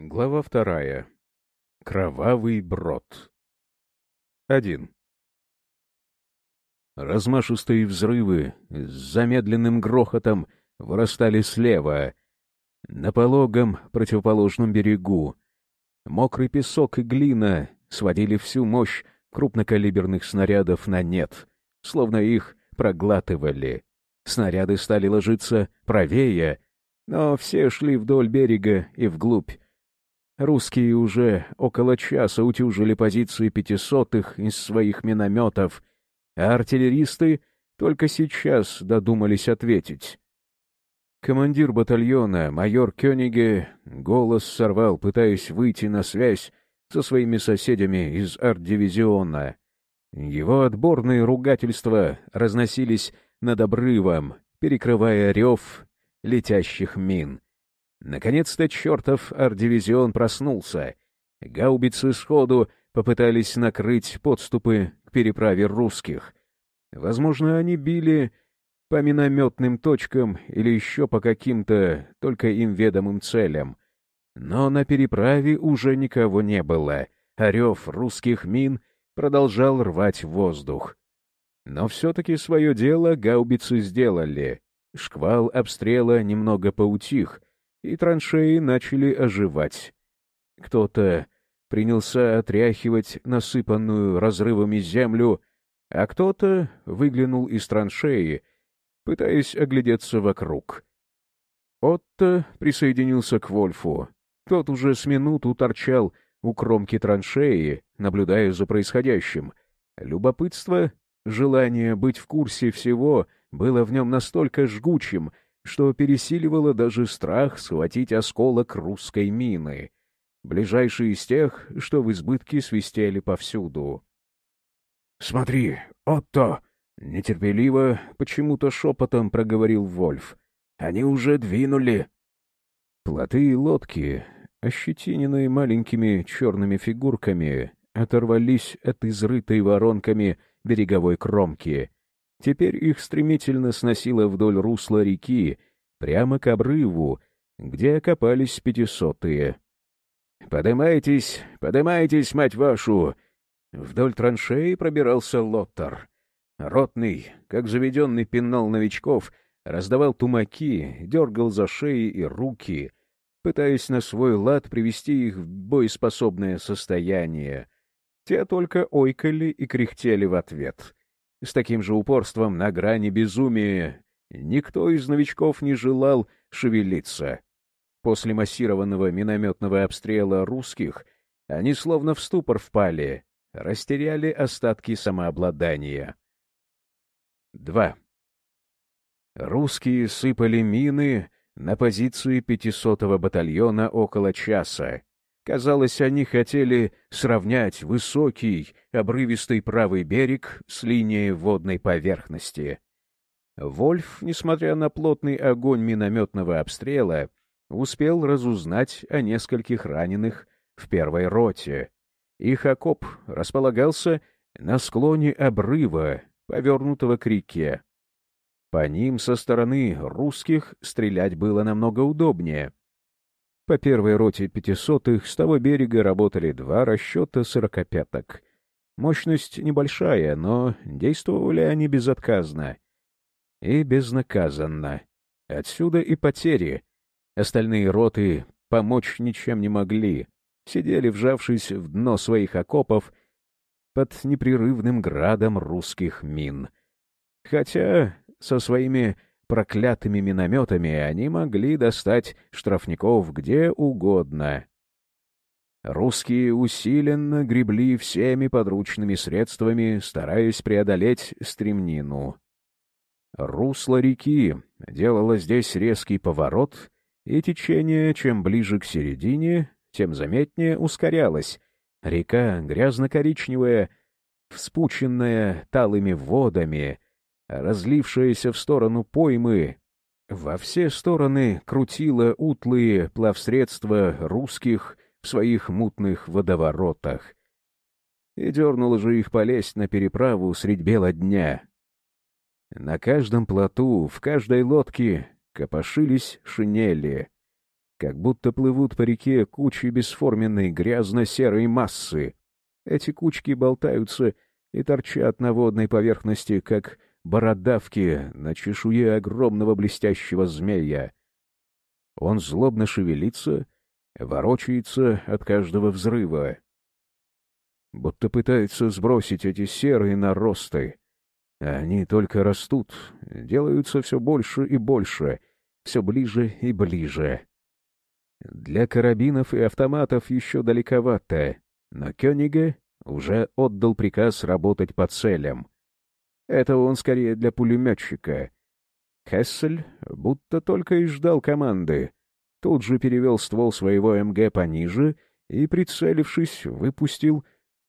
Глава вторая. Кровавый брод. Один. Размашистые взрывы с замедленным грохотом вырастали слева, на пологом противоположном берегу. Мокрый песок и глина сводили всю мощь крупнокалиберных снарядов на нет, словно их проглатывали. Снаряды стали ложиться правее, но все шли вдоль берега и вглубь, Русские уже около часа утюжили позиции пятисотых из своих минометов, а артиллеристы только сейчас додумались ответить. Командир батальона, майор Кёниге, голос сорвал, пытаясь выйти на связь со своими соседями из арт-дивизиона. Его отборные ругательства разносились над обрывом, перекрывая рев летящих мин. Наконец-то чертов арт-дивизион проснулся. Гаубицы сходу попытались накрыть подступы к переправе русских. Возможно, они били по минометным точкам или еще по каким-то только им ведомым целям. Но на переправе уже никого не было, а рев русских мин продолжал рвать воздух. Но все-таки свое дело гаубицы сделали. Шквал обстрела немного поутих — и траншеи начали оживать. Кто-то принялся отряхивать насыпанную разрывами землю, а кто-то выглянул из траншеи, пытаясь оглядеться вокруг. Отто присоединился к Вольфу. Тот уже с минуту торчал у кромки траншеи, наблюдая за происходящим. Любопытство, желание быть в курсе всего было в нем настолько жгучим — что пересиливало даже страх схватить осколок русской мины, ближайший из тех, что в избытке свистели повсюду. — Смотри, Отто! — нетерпеливо, почему-то шепотом проговорил Вольф. — Они уже двинули! Плоты и лодки, ощетиненные маленькими черными фигурками, оторвались от изрытой воронками береговой кромки — Теперь их стремительно сносило вдоль русла реки, прямо к обрыву, где окопались пятисотые. «Подымайтесь, подымайтесь, мать вашу!» Вдоль траншеи пробирался Лоттер. Ротный, как заведенный пинал новичков, раздавал тумаки, дергал за шеи и руки, пытаясь на свой лад привести их в боеспособное состояние. Те только ойкали и кряхтели в ответ. С таким же упорством на грани безумия никто из новичков не желал шевелиться. После массированного минометного обстрела русских они словно в ступор впали, растеряли остатки самообладания. 2. Русские сыпали мины на позиции 500-го батальона около часа. Казалось, они хотели сравнять высокий, обрывистый правый берег с линией водной поверхности. Вольф, несмотря на плотный огонь минометного обстрела, успел разузнать о нескольких раненых в первой роте. Их окоп располагался на склоне обрыва, повернутого к реке. По ним со стороны русских стрелять было намного удобнее — по первой роте пятисотых с того берега работали два расчета сорокопяток. Мощность небольшая, но действовали они безотказно и безнаказанно. Отсюда и потери. Остальные роты помочь ничем не могли, сидели, вжавшись в дно своих окопов, под непрерывным градом русских мин. Хотя со своими проклятыми минометами они могли достать штрафников где угодно. Русские усиленно гребли всеми подручными средствами, стараясь преодолеть стремнину. Русло реки делало здесь резкий поворот, и течение, чем ближе к середине, тем заметнее ускорялось. Река, грязно-коричневая, вспученная талыми водами, разлившаяся в сторону поймы, во все стороны крутила утлые плавсредства русских в своих мутных водоворотах. И дернула же их полезть на переправу средь бела дня. На каждом плоту, в каждой лодке копошились шинели. как будто плывут по реке кучи бесформенной грязно-серой массы. Эти кучки болтаются и торчат на водной поверхности, как бородавки на чешуе огромного блестящего змея. Он злобно шевелится, ворочается от каждого взрыва. Будто пытается сбросить эти серые наросты. Они только растут, делаются все больше и больше, все ближе и ближе. Для карабинов и автоматов еще далековато, но Кёниге уже отдал приказ работать по целям. Это он скорее для пулеметчика. Хессель будто только и ждал команды. Тут же перевел ствол своего МГ пониже и, прицелившись, выпустил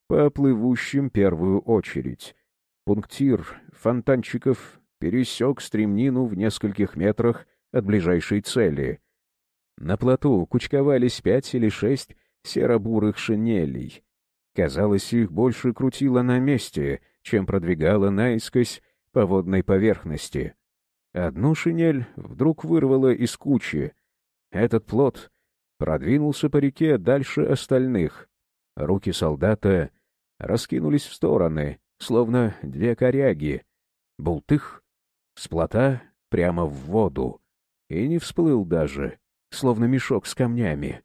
по плывущим первую очередь. Пунктир фонтанчиков пересек стремнину в нескольких метрах от ближайшей цели. На плоту кучковались пять или шесть серо-бурых шинелей. Казалось, их больше крутило на месте, чем продвигало наискось по водной поверхности. Одну шинель вдруг вырвало из кучи. Этот плот продвинулся по реке дальше остальных. Руки солдата раскинулись в стороны, словно две коряги. Бултых с плота прямо в воду. И не всплыл даже, словно мешок с камнями.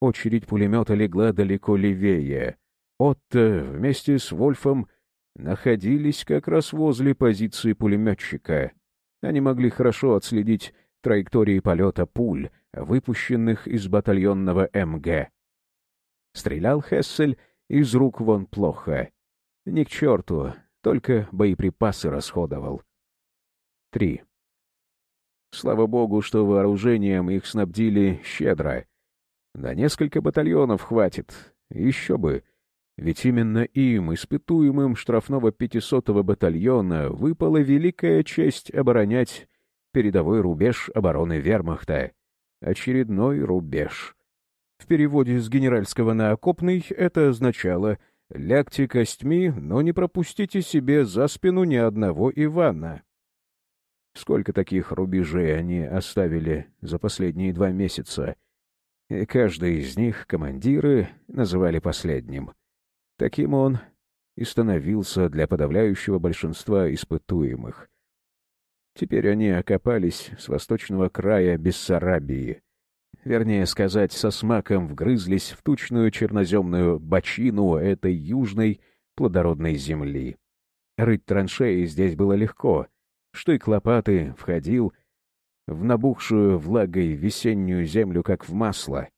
Очередь пулемета легла далеко левее. Отто вместе с Вольфом находились как раз возле позиции пулеметчика. Они могли хорошо отследить траектории полета пуль, выпущенных из батальонного МГ. Стрелял Хессель из рук вон плохо. Ни к черту, только боеприпасы расходовал. Три. Слава богу, что вооружением их снабдили щедро. На несколько батальонов хватит. Еще бы. Ведь именно им, испытуемым штрафного 500-го батальона, выпала великая честь оборонять передовой рубеж обороны вермахта. Очередной рубеж. В переводе с генеральского на окопный это означало «лягте костьми, но не пропустите себе за спину ни одного Ивана». Сколько таких рубежей они оставили за последние два месяца? И каждый из них командиры называли последним. Таким он и становился для подавляющего большинства испытуемых. Теперь они окопались с восточного края Бессарабии. Вернее сказать, со смаком вгрызлись в тучную черноземную бочину этой южной плодородной земли. Рыть траншеи здесь было легко — Штык лопаты входил в набухшую влагой весеннюю землю, как в масло.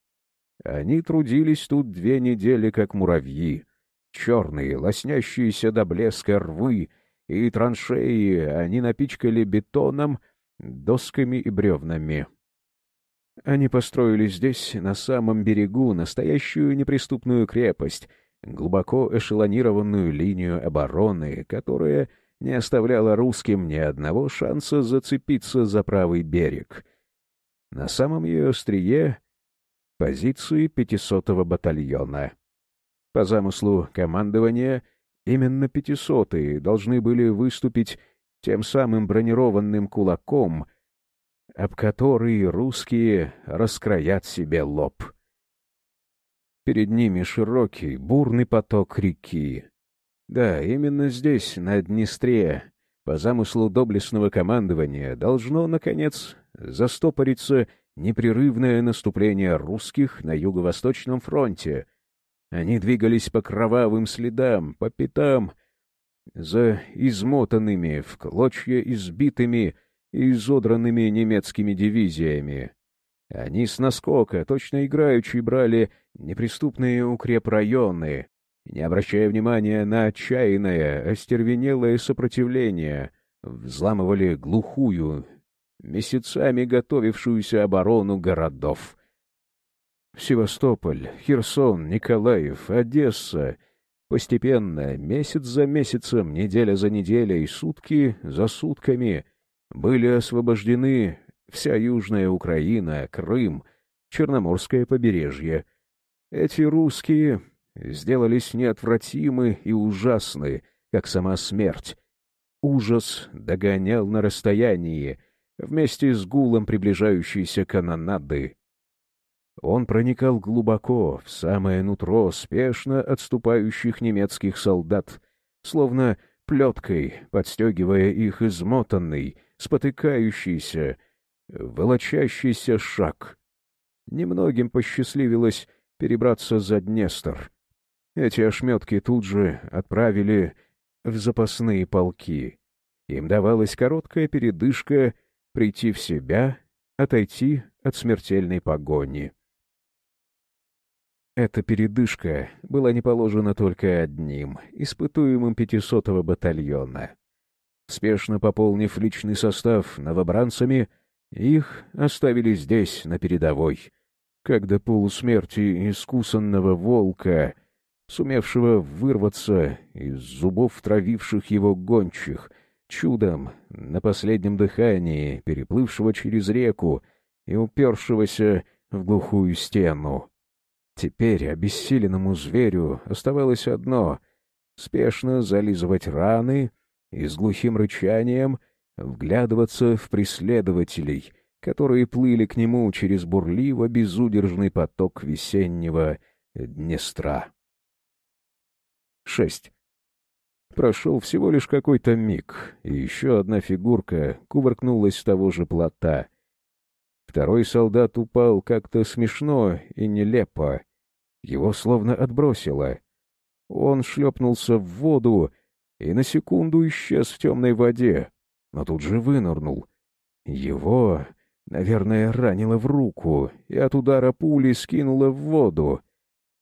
Они трудились тут две недели, как муравьи. Черные, лоснящиеся до блеска рвы и траншеи они напичкали бетоном, досками и бревнами. Они построили здесь, на самом берегу, настоящую неприступную крепость, глубоко эшелонированную линию обороны, которая не оставляла русским ни одного шанса зацепиться за правый берег. На самом ее острие — позиции 500-го батальона. По замыслу командования, именно 500-е должны были выступить тем самым бронированным кулаком, об который русские раскроят себе лоб. Перед ними широкий, бурный поток реки, да, именно здесь, на Днестре, по замыслу доблестного командования, должно, наконец, застопориться непрерывное наступление русских на Юго-Восточном фронте. Они двигались по кровавым следам, по пятам, за измотанными, в клочья избитыми и изодранными немецкими дивизиями. Они с наскока, точно играючи, брали неприступные укрепрайоны, не обращая внимания на отчаянное, остервенелое сопротивление, взламывали глухую, месяцами готовившуюся оборону городов. Севастополь, Херсон, Николаев, Одесса постепенно, месяц за месяцем, неделя за неделей, сутки за сутками были освобождены вся Южная Украина, Крым, Черноморское побережье. Эти русские сделались неотвратимы и ужасны, как сама смерть. Ужас догонял на расстоянии, вместе с гулом приближающейся канонады. Он проникал глубоко, в самое нутро спешно отступающих немецких солдат, словно плеткой, подстегивая их измотанный, спотыкающийся, волочащийся шаг. Немногим посчастливилось перебраться за Днестр. Эти ошметки тут же отправили в запасные полки. Им давалась короткая передышка прийти в себя, отойти от смертельной погони. Эта передышка была не положена только одним, испытуемым 500-го батальона. Спешно пополнив личный состав новобранцами, их оставили здесь, на передовой, когда полусмерти искусанного волка, сумевшего вырваться из зубов травивших его гончих, чудом на последнем дыхании, переплывшего через реку и упершегося в глухую стену. Теперь обессиленному зверю оставалось одно — спешно зализывать раны и с глухим рычанием вглядываться в преследователей, которые плыли к нему через бурливо-безудержный поток весеннего Днестра. 6. Прошел всего лишь какой-то миг, и еще одна фигурка кувыркнулась с того же плота. Второй солдат упал как-то смешно и нелепо. Его словно отбросило. Он шлепнулся в воду и на секунду исчез в темной воде, но тут же вынырнул. Его, наверное, ранило в руку, и от удара пули скинуло в воду.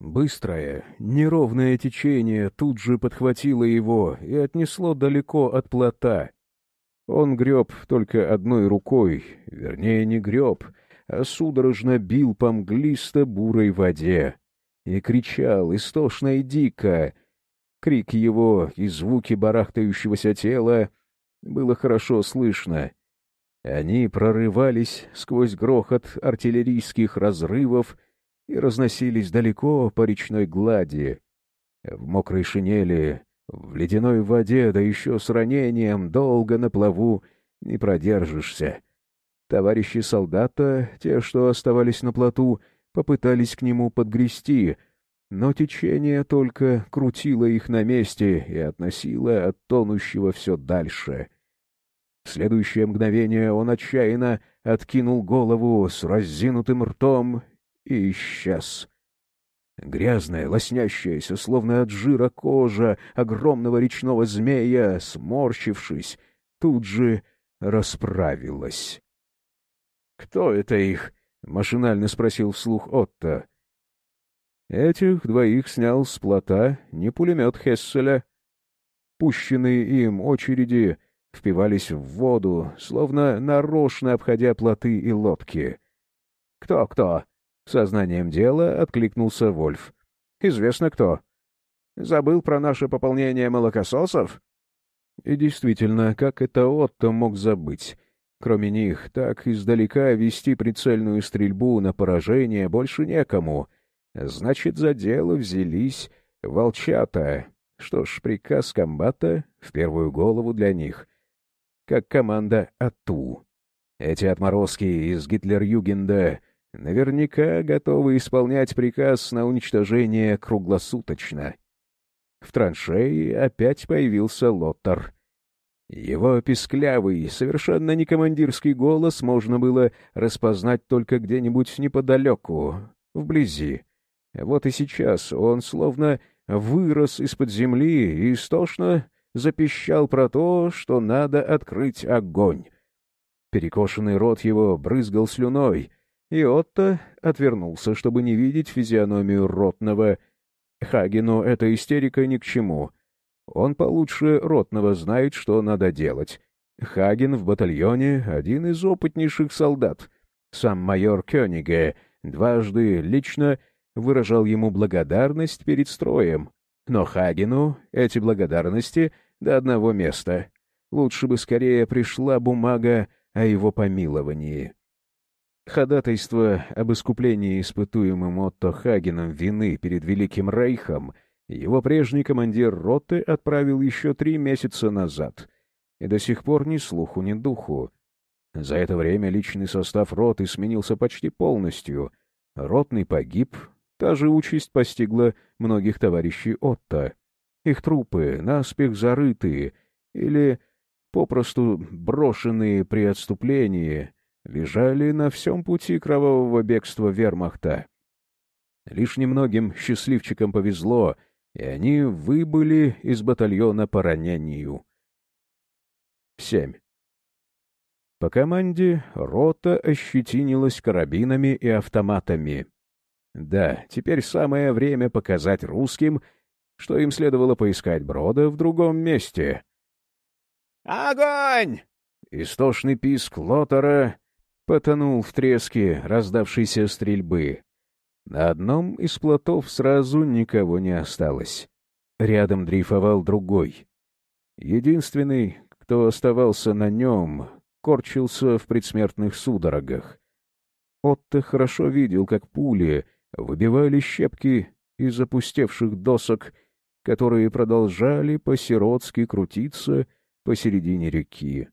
Быстрое, неровное течение тут же подхватило его и отнесло далеко от плота. Он греб только одной рукой, вернее, не греб, а судорожно бил по мглисто-бурой воде и кричал истошно и дико. Крик его и звуки барахтающегося тела было хорошо слышно. Они прорывались сквозь грохот артиллерийских разрывов и разносились далеко по речной глади. В мокрой шинели, в ледяной воде, да еще с ранением, долго на плаву не продержишься. Товарищи солдата, те, что оставались на плоту, попытались к нему подгрести, но течение только крутило их на месте и относило от тонущего все дальше. В следующее мгновение он отчаянно откинул голову с разинутым ртом и исчез. Грязная, лоснящаяся, словно от жира кожа огромного речного змея, сморщившись, тут же расправилась. — Кто это их? — машинально спросил вслух Отто. Этих двоих снял с плота не пулемет Хесселя. Пущенные им очереди впивались в воду, словно нарочно обходя плоты и лодки. «Кто-кто?» Сознанием дела откликнулся Вольф. «Известно кто. Забыл про наше пополнение молокососов?» И действительно, как это Отто мог забыть? Кроме них, так издалека вести прицельную стрельбу на поражение больше некому. Значит, за дело взялись волчата. Что ж, приказ комбата в первую голову для них. Как команда АТУ. Эти отморозки из Гитлер-Югенда наверняка готовы исполнять приказ на уничтожение круглосуточно. В траншеи опять появился Лоттер. Его писклявый, совершенно не командирский голос можно было распознать только где-нибудь неподалеку, вблизи. Вот и сейчас он словно вырос из-под земли и истошно запищал про то, что надо открыть огонь. Перекошенный рот его брызгал слюной, и Отто отвернулся, чтобы не видеть физиономию ротного. Хагену эта истерика ни к чему. Он получше ротного знает, что надо делать. Хаген в батальоне — один из опытнейших солдат. Сам майор Кёниге дважды лично выражал ему благодарность перед строем. Но Хагену эти благодарности до одного места. Лучше бы скорее пришла бумага о его помиловании. Ходатайство об искуплении испытуемым Отто Хагеном вины перед Великим Рейхом его прежний командир роты отправил еще три месяца назад, и до сих пор ни слуху, ни духу. За это время личный состав роты сменился почти полностью. ротный погиб, та же участь постигла многих товарищей Отто. Их трупы наспех зарытые или попросту брошенные при отступлении, лежали на всем пути кровавого бегства вермахта. Лишь немногим счастливчикам повезло, и они выбыли из батальона по ранению. 7. По команде рота ощетинилась карабинами и автоматами. Да, теперь самое время показать русским, что им следовало поискать брода в другом месте. «Огонь!» Истошный писк Лотера потонул в треске раздавшейся стрельбы. На одном из плотов сразу никого не осталось. Рядом дрейфовал другой. Единственный, кто оставался на нем, корчился в предсмертных судорогах. Отто хорошо видел, как пули выбивали щепки из опустевших досок, которые продолжали по-сиротски крутиться посередине реки.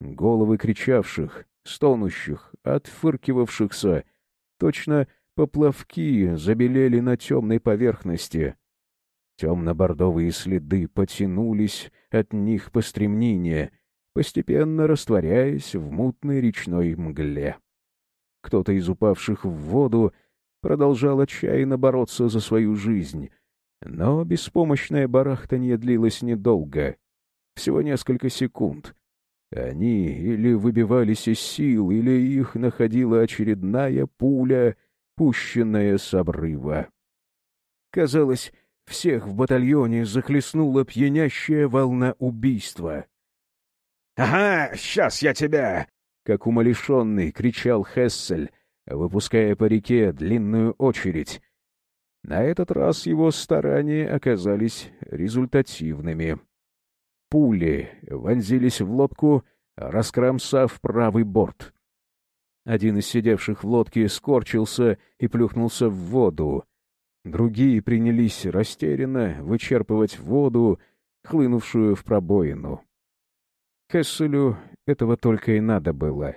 Головы кричавших, стонущих, отфыркивавшихся, точно поплавки забелели на темной поверхности. Темно-бордовые следы потянулись от них по стремнине, постепенно растворяясь в мутной речной мгле. Кто-то из упавших в воду продолжал отчаянно бороться за свою жизнь, но беспомощное барахтанье длилось недолго, всего несколько секунд. Они или выбивались из сил, или их находила очередная пуля, пущенная с обрыва. Казалось, всех в батальоне захлестнула пьянящая волна убийства. «Ага, сейчас я тебя!» — как умалишенный кричал Хессель, выпуская по реке длинную очередь. На этот раз его старания оказались результативными. Пули вонзились в лодку, раскромсав правый борт. Один из сидевших в лодке скорчился и плюхнулся в воду. Другие принялись растерянно вычерпывать воду, хлынувшую в пробоину. Кесселю этого только и надо было.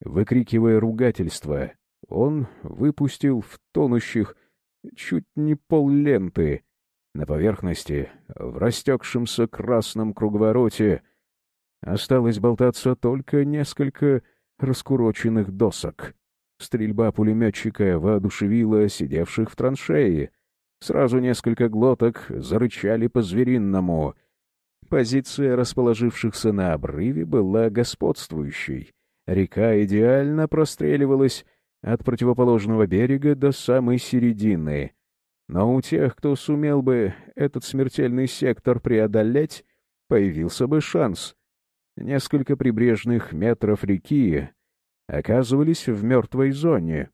Выкрикивая ругательство, он выпустил в тонущих чуть не пол ленты. На поверхности, в растекшемся красном круговороте, осталось болтаться только несколько раскуроченных досок. Стрельба пулеметчика воодушевила сидевших в траншеи. Сразу несколько глоток зарычали по-зверинному — Позиция расположившихся на обрыве была господствующей. Река идеально простреливалась от противоположного берега до самой середины. Но у тех, кто сумел бы этот смертельный сектор преодолеть, появился бы шанс. Несколько прибрежных метров реки оказывались в мертвой зоне.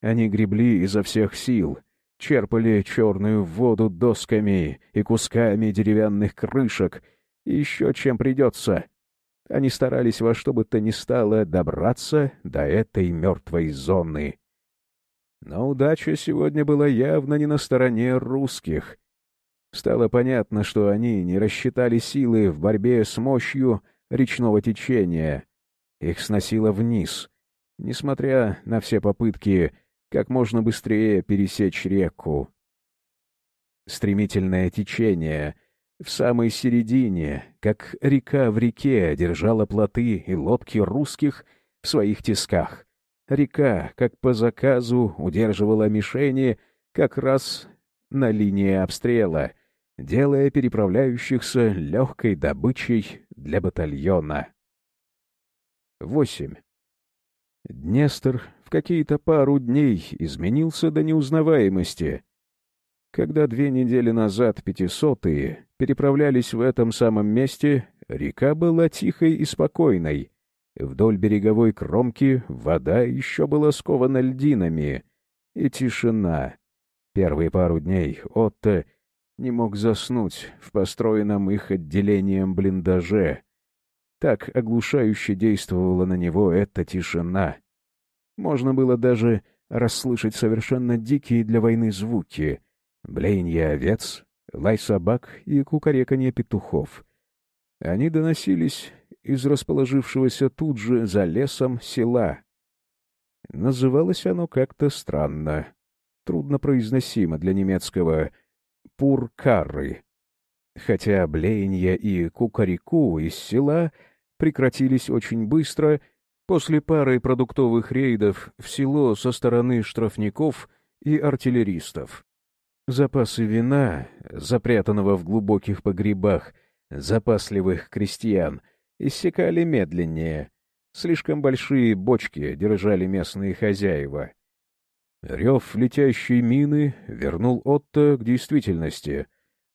Они гребли изо всех сил — черпали черную воду досками и кусками деревянных крышек, еще чем придется. Они старались во что бы то ни стало добраться до этой мертвой зоны. Но удача сегодня была явно не на стороне русских. Стало понятно, что они не рассчитали силы в борьбе с мощью речного течения. Их сносило вниз. Несмотря на все попытки как можно быстрее пересечь реку. Стремительное течение в самой середине, как река в реке, держала плоты и лодки русских в своих тисках. Река, как по заказу, удерживала мишени как раз на линии обстрела, делая переправляющихся легкой добычей для батальона. 8. Днестр в какие-то пару дней изменился до неузнаваемости. Когда две недели назад пятисотые переправлялись в этом самом месте, река была тихой и спокойной. Вдоль береговой кромки вода еще была скована льдинами. И тишина. Первые пару дней Отто не мог заснуть в построенном их отделением блиндаже, так оглушающе действовала на него эта тишина. Можно было даже расслышать совершенно дикие для войны звуки — блеяние овец, лай собак и кукареканье петухов. Они доносились из расположившегося тут же за лесом села. Называлось оно как-то странно, труднопроизносимо для немецкого «пуркарры». Хотя блеяние и кукареку из села прекратились очень быстро после пары продуктовых рейдов в село со стороны штрафников и артиллеристов. Запасы вина, запрятанного в глубоких погребах запасливых крестьян, иссякали медленнее. Слишком большие бочки держали местные хозяева. Рев летящей мины вернул Отто к действительности.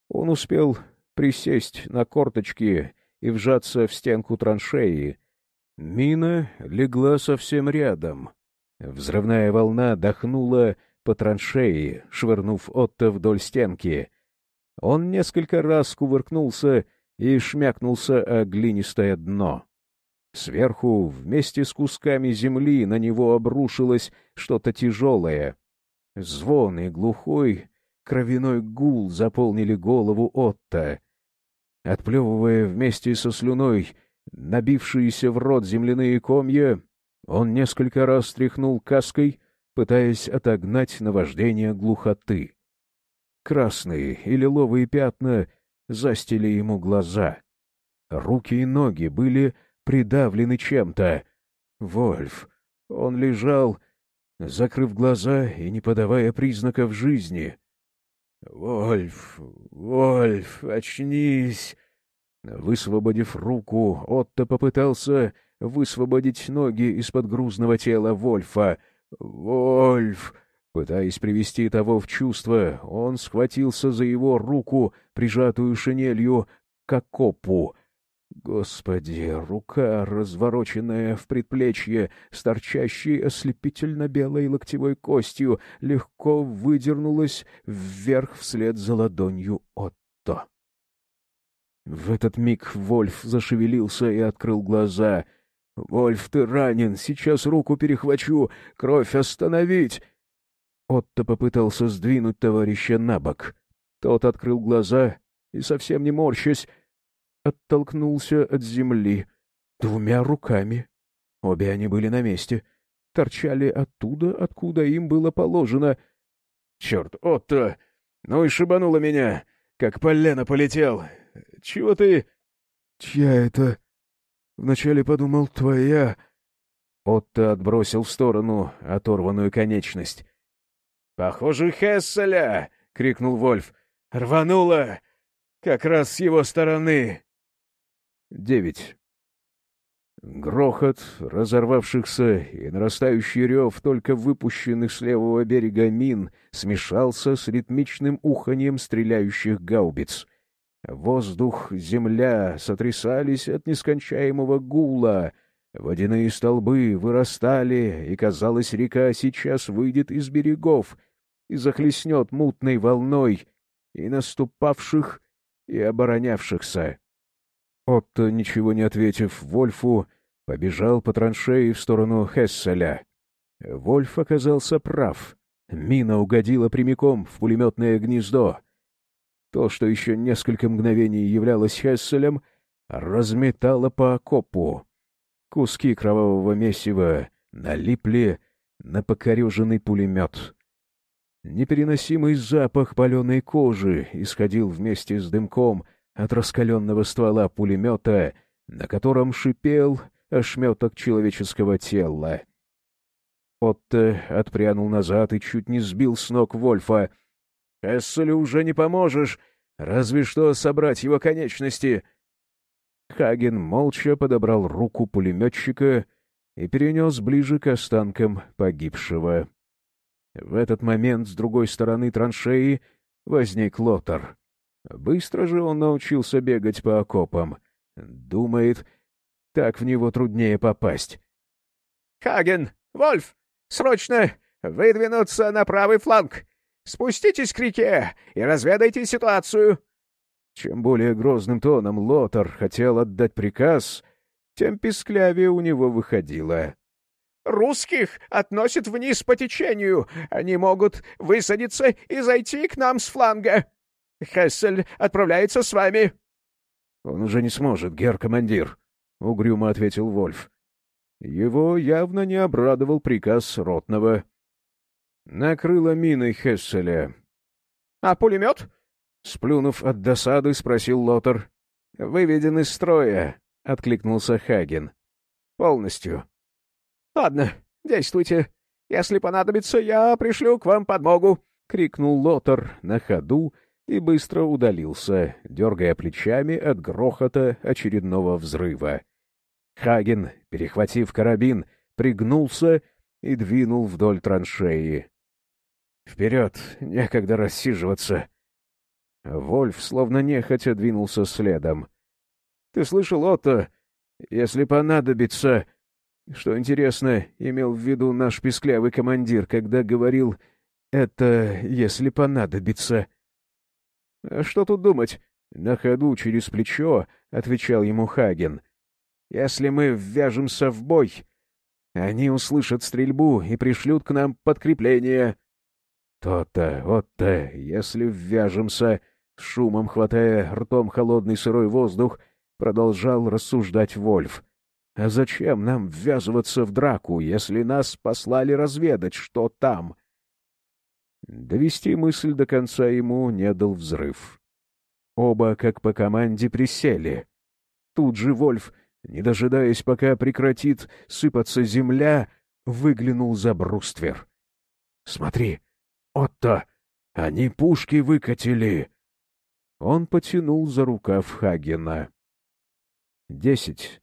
Он успел присесть на корточки и вжаться в стенку траншеи. Мина легла совсем рядом. Взрывная волна дохнула по траншеи, швырнув Отто вдоль стенки. Он несколько раз кувыркнулся и шмякнулся о глинистое дно. Сверху, вместе с кусками земли, на него обрушилось что-то тяжелое. Звон и глухой кровяной гул заполнили голову Отто. Отплевывая вместе со слюной набившиеся в рот земляные комья, он несколько раз тряхнул каской, пытаясь отогнать наваждение глухоты. Красные и лиловые пятна застили ему глаза. Руки и ноги были придавлены чем-то. Вольф. Он лежал, закрыв глаза и не подавая признаков жизни. «Вольф! Вольф! Очнись!» Высвободив руку, Отто попытался высвободить ноги из-под грузного тела Вольфа. «Вольф!» Пытаясь привести того в чувство, он схватился за его руку, прижатую шинелью, к окопу. Господи, рука, развороченная в предплечье, с торчащей ослепительно-белой локтевой костью, легко выдернулась вверх вслед за ладонью Отто. В этот миг Вольф зашевелился и открыл глаза. «Вольф, ты ранен! Сейчас руку перехвачу! Кровь остановить!» Отто попытался сдвинуть товарища на бок. Тот открыл глаза и, совсем не морщась, оттолкнулся от земли двумя руками. Обе они были на месте, торчали оттуда, откуда им было положено. — Черт, Отто! Ну и шибануло меня, как полено полетел! Чего ты... — Чья это? Вначале подумал, твоя... Отто отбросил в сторону оторванную конечность. «Похоже, Хесселя!» — крикнул Вольф. «Рвануло! Как раз с его стороны!» Девять. Грохот разорвавшихся и нарастающий рев только выпущенных с левого берега мин смешался с ритмичным уханьем стреляющих гаубиц. Воздух, земля сотрясались от нескончаемого гула — Водяные столбы вырастали, и, казалось, река сейчас выйдет из берегов и захлестнет мутной волной и наступавших, и оборонявшихся. Отто, ничего не ответив Вольфу, побежал по траншеи в сторону Хесселя. Вольф оказался прав. Мина угодила прямиком в пулеметное гнездо. То, что еще несколько мгновений являлось Хесселем, разметало по окопу. Куски кровавого месива налипли на покореженный пулемет. Непереносимый запах паленой кожи исходил вместе с дымком от раскаленного ствола пулемета, на котором шипел ошметок человеческого тела. Отто отпрянул назад и чуть не сбил с ног Вольфа. «Эсселю уже не поможешь, разве что собрать его конечности!» Хаген молча подобрал руку пулеметчика и перенес ближе к останкам погибшего. В этот момент с другой стороны траншеи возник Лотар. Быстро же он научился бегать по окопам. Думает, так в него труднее попасть. — Хаген! Вольф! Срочно выдвинуться на правый фланг! Спуститесь к реке и разведайте ситуацию! Чем более грозным тоном Лотар хотел отдать приказ, тем писклявее у него выходило. «Русских относят вниз по течению. Они могут высадиться и зайти к нам с фланга. Хессель отправляется с вами». «Он уже не сможет, гер-командир», — угрюмо ответил Вольф. Его явно не обрадовал приказ Ротного. Накрыло миной Хесселя. — А пулемет? — сплюнув от досады, спросил Лотер. — Выведен из строя, — откликнулся Хаген. — Полностью. — Ладно, действуйте. Если понадобится, я пришлю к вам подмогу, — крикнул Лотер на ходу и быстро удалился, дергая плечами от грохота очередного взрыва. Хаген, перехватив карабин, пригнулся и двинул вдоль траншеи. «Вперед! Некогда рассиживаться!» Вольф словно нехотя двинулся следом. «Ты слышал, Отто? Если понадобится...» Что интересно, имел в виду наш писклявый командир, когда говорил «это если понадобится». «А что тут думать?» На ходу через плечо отвечал ему Хаген. «Если мы ввяжемся в бой, они услышат стрельбу и пришлют к нам подкрепление». «То-то, вот-то, если ввяжемся...» Шумом хватая ртом холодный сырой воздух, продолжал рассуждать Вольф. «А зачем нам ввязываться в драку, если нас послали разведать, что там?» Довести мысль до конца ему не дал взрыв. Оба, как по команде, присели. Тут же Вольф, не дожидаясь, пока прекратит сыпаться земля, выглянул за бруствер. «Смотри, Отто, они пушки выкатили!» Он потянул за рукав Хагена. Десять.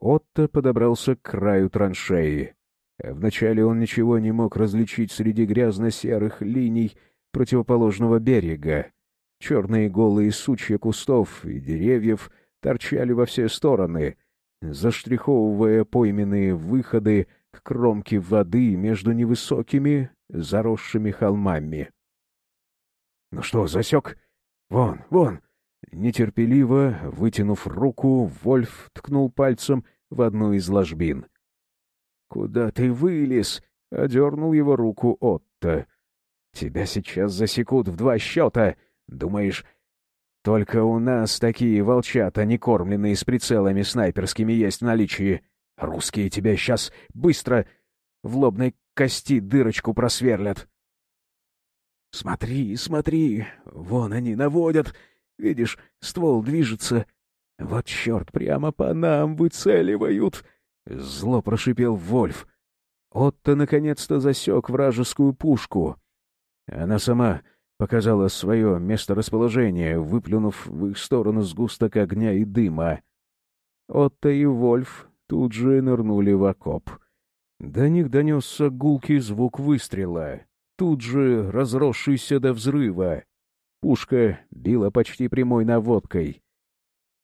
Отто подобрался к краю траншеи. Вначале он ничего не мог различить среди грязно-серых линий противоположного берега. Черные голые сучья кустов и деревьев торчали во все стороны, заштриховывая пойменные выходы к кромке воды между невысокими, заросшими холмами. — Ну что, засек? Вон, вон! Нетерпеливо, вытянув руку, Вольф ткнул пальцем в одну из ложбин. «Куда ты вылез?» — одернул его руку Отто. «Тебя сейчас засекут в два счета. Думаешь, только у нас такие волчата, не кормленные с прицелами снайперскими, есть в наличии. Русские тебя сейчас быстро в лобной кости дырочку просверлят». «Смотри, смотри, вон они наводят. Видишь, ствол движется. Вот черт, прямо по нам выцеливают!» Зло прошипел Вольф. Отто наконец-то засек вражескую пушку. Она сама показала свое месторасположение, выплюнув в их сторону сгусток огня и дыма. Отто и Вольф тут же нырнули в окоп. До них донесся гулкий звук выстрела, тут же разросшийся до взрыва. Пушка била почти прямой наводкой.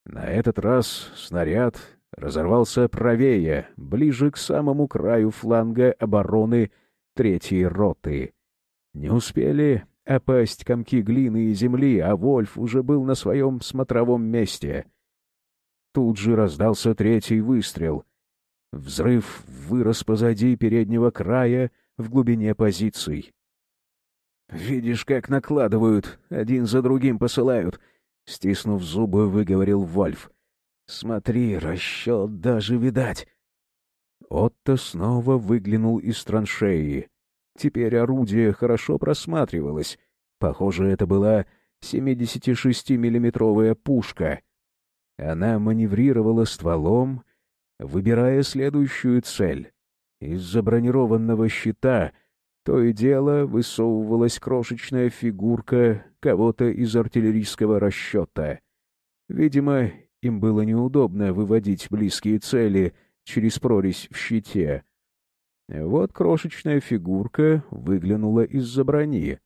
На этот раз снаряд разорвался правее, ближе к самому краю фланга обороны третьей роты. Не успели опасть комки глины и земли, а Вольф уже был на своем смотровом месте. Тут же раздался третий выстрел. Взрыв вырос позади переднего края в глубине позиций. «Видишь, как накладывают, один за другим посылают», — стиснув зубы, выговорил Вольф. Смотри, расчет даже видать. Отто снова выглянул из траншеи. Теперь орудие хорошо просматривалось. Похоже, это была 76-миллиметровая пушка. Она маневрировала стволом, выбирая следующую цель. Из-за бронированного щита то и дело высовывалась крошечная фигурка кого-то из артиллерийского расчета. Видимо, им было неудобно выводить близкие цели через прорезь в щите. Вот крошечная фигурка выглянула из-за брони.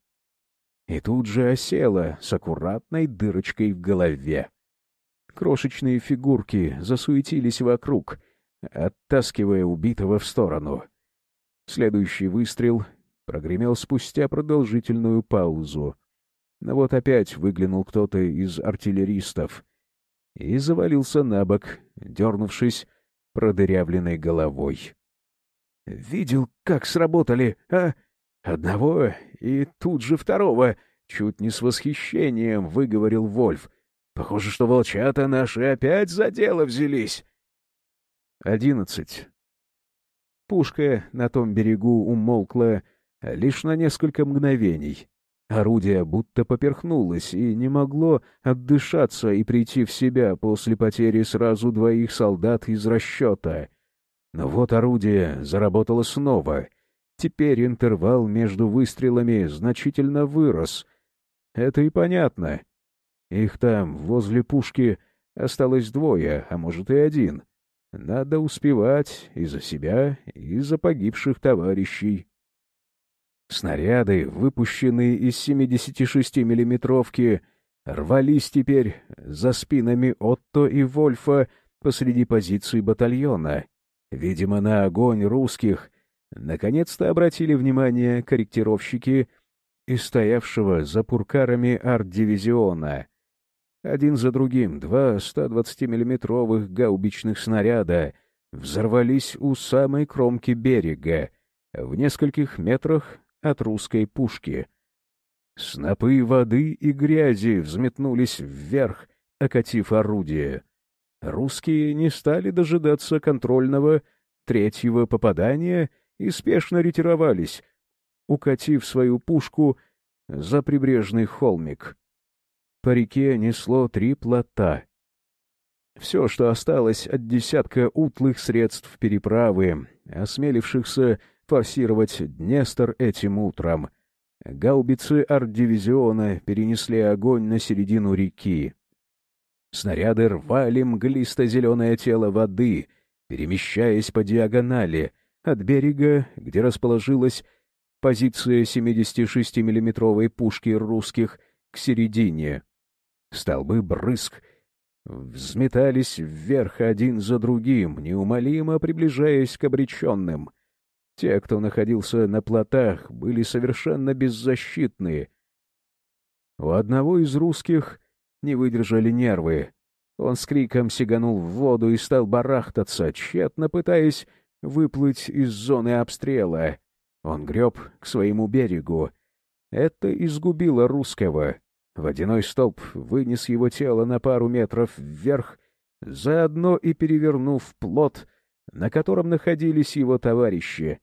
И тут же осела с аккуратной дырочкой в голове. Крошечные фигурки засуетились вокруг, оттаскивая убитого в сторону. Следующий выстрел прогремел спустя продолжительную паузу. Но вот опять выглянул кто-то из артиллеристов — и завалился на бок, дернувшись продырявленной головой. «Видел, как сработали, а? Одного и тут же второго!» Чуть не с восхищением выговорил Вольф. «Похоже, что волчата наши опять за дело взялись!» Одиннадцать. Пушка на том берегу умолкла лишь на несколько мгновений. Орудие будто поперхнулось и не могло отдышаться и прийти в себя после потери сразу двоих солдат из расчета. Но вот орудие заработало снова. Теперь интервал между выстрелами значительно вырос. Это и понятно. Их там, возле пушки, осталось двое, а может и один. Надо успевать и за себя, и за погибших товарищей. Снаряды, выпущенные из 76-миллиметровки, рвались теперь за спинами Отто и Вольфа посреди позиции батальона. Видимо, на огонь русских наконец-то обратили внимание корректировщики из стоявшего за пуркарами арт-дивизиона. Один за другим два 120-миллиметровых гаубичных снаряда взорвались у самой кромки берега, в нескольких метрах от русской пушки. Снопы воды и грязи взметнулись вверх, окатив орудие. Русские не стали дожидаться контрольного третьего попадания и спешно ретировались, укатив свою пушку за прибрежный холмик. По реке несло три плота. Все, что осталось от десятка утлых средств переправы, осмелившихся форсировать Днестр этим утром. Гаубицы арт-дивизиона перенесли огонь на середину реки. Снаряды рвали мглисто-зеленое тело воды, перемещаясь по диагонали от берега, где расположилась позиция 76 миллиметровой пушки русских, к середине. Столбы брызг взметались вверх один за другим, неумолимо приближаясь к обреченным. Те, кто находился на плотах, были совершенно беззащитны. У одного из русских не выдержали нервы. Он с криком сиганул в воду и стал барахтаться, тщетно пытаясь выплыть из зоны обстрела. Он греб к своему берегу. Это изгубило русского. Водяной столб вынес его тело на пару метров вверх, заодно и перевернув плот, на котором находились его товарищи.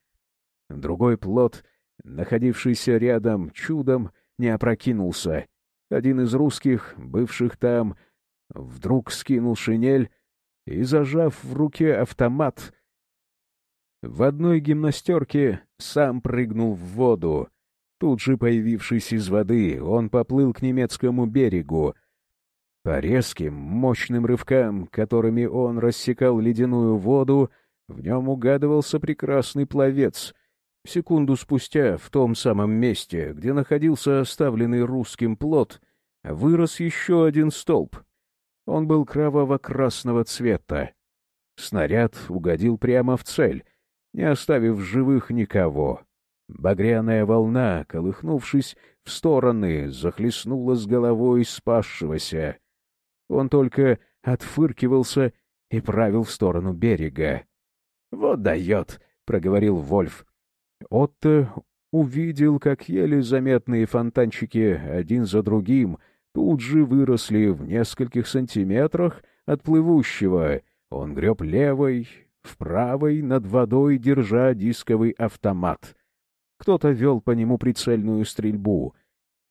Другой плот, находившийся рядом, чудом не опрокинулся. Один из русских, бывших там, вдруг скинул шинель и, зажав в руке автомат, в одной гимнастерке сам прыгнул в воду. Тут же появившись из воды, он поплыл к немецкому берегу. По резким, мощным рывкам, которыми он рассекал ледяную воду, в нем угадывался прекрасный пловец — Секунду спустя, в том самом месте, где находился оставленный русским плод, вырос еще один столб. Он был кроваво-красного цвета. Снаряд угодил прямо в цель, не оставив живых никого. Багряная волна, колыхнувшись в стороны, захлестнула с головой спасшегося. Он только отфыркивался и правил в сторону берега. — Вот дает! — проговорил Вольф. Отто увидел, как еле заметные фонтанчики один за другим тут же выросли в нескольких сантиметрах от плывущего. Он греб левой, в правой, над водой, держа дисковый автомат. Кто-то вел по нему прицельную стрельбу.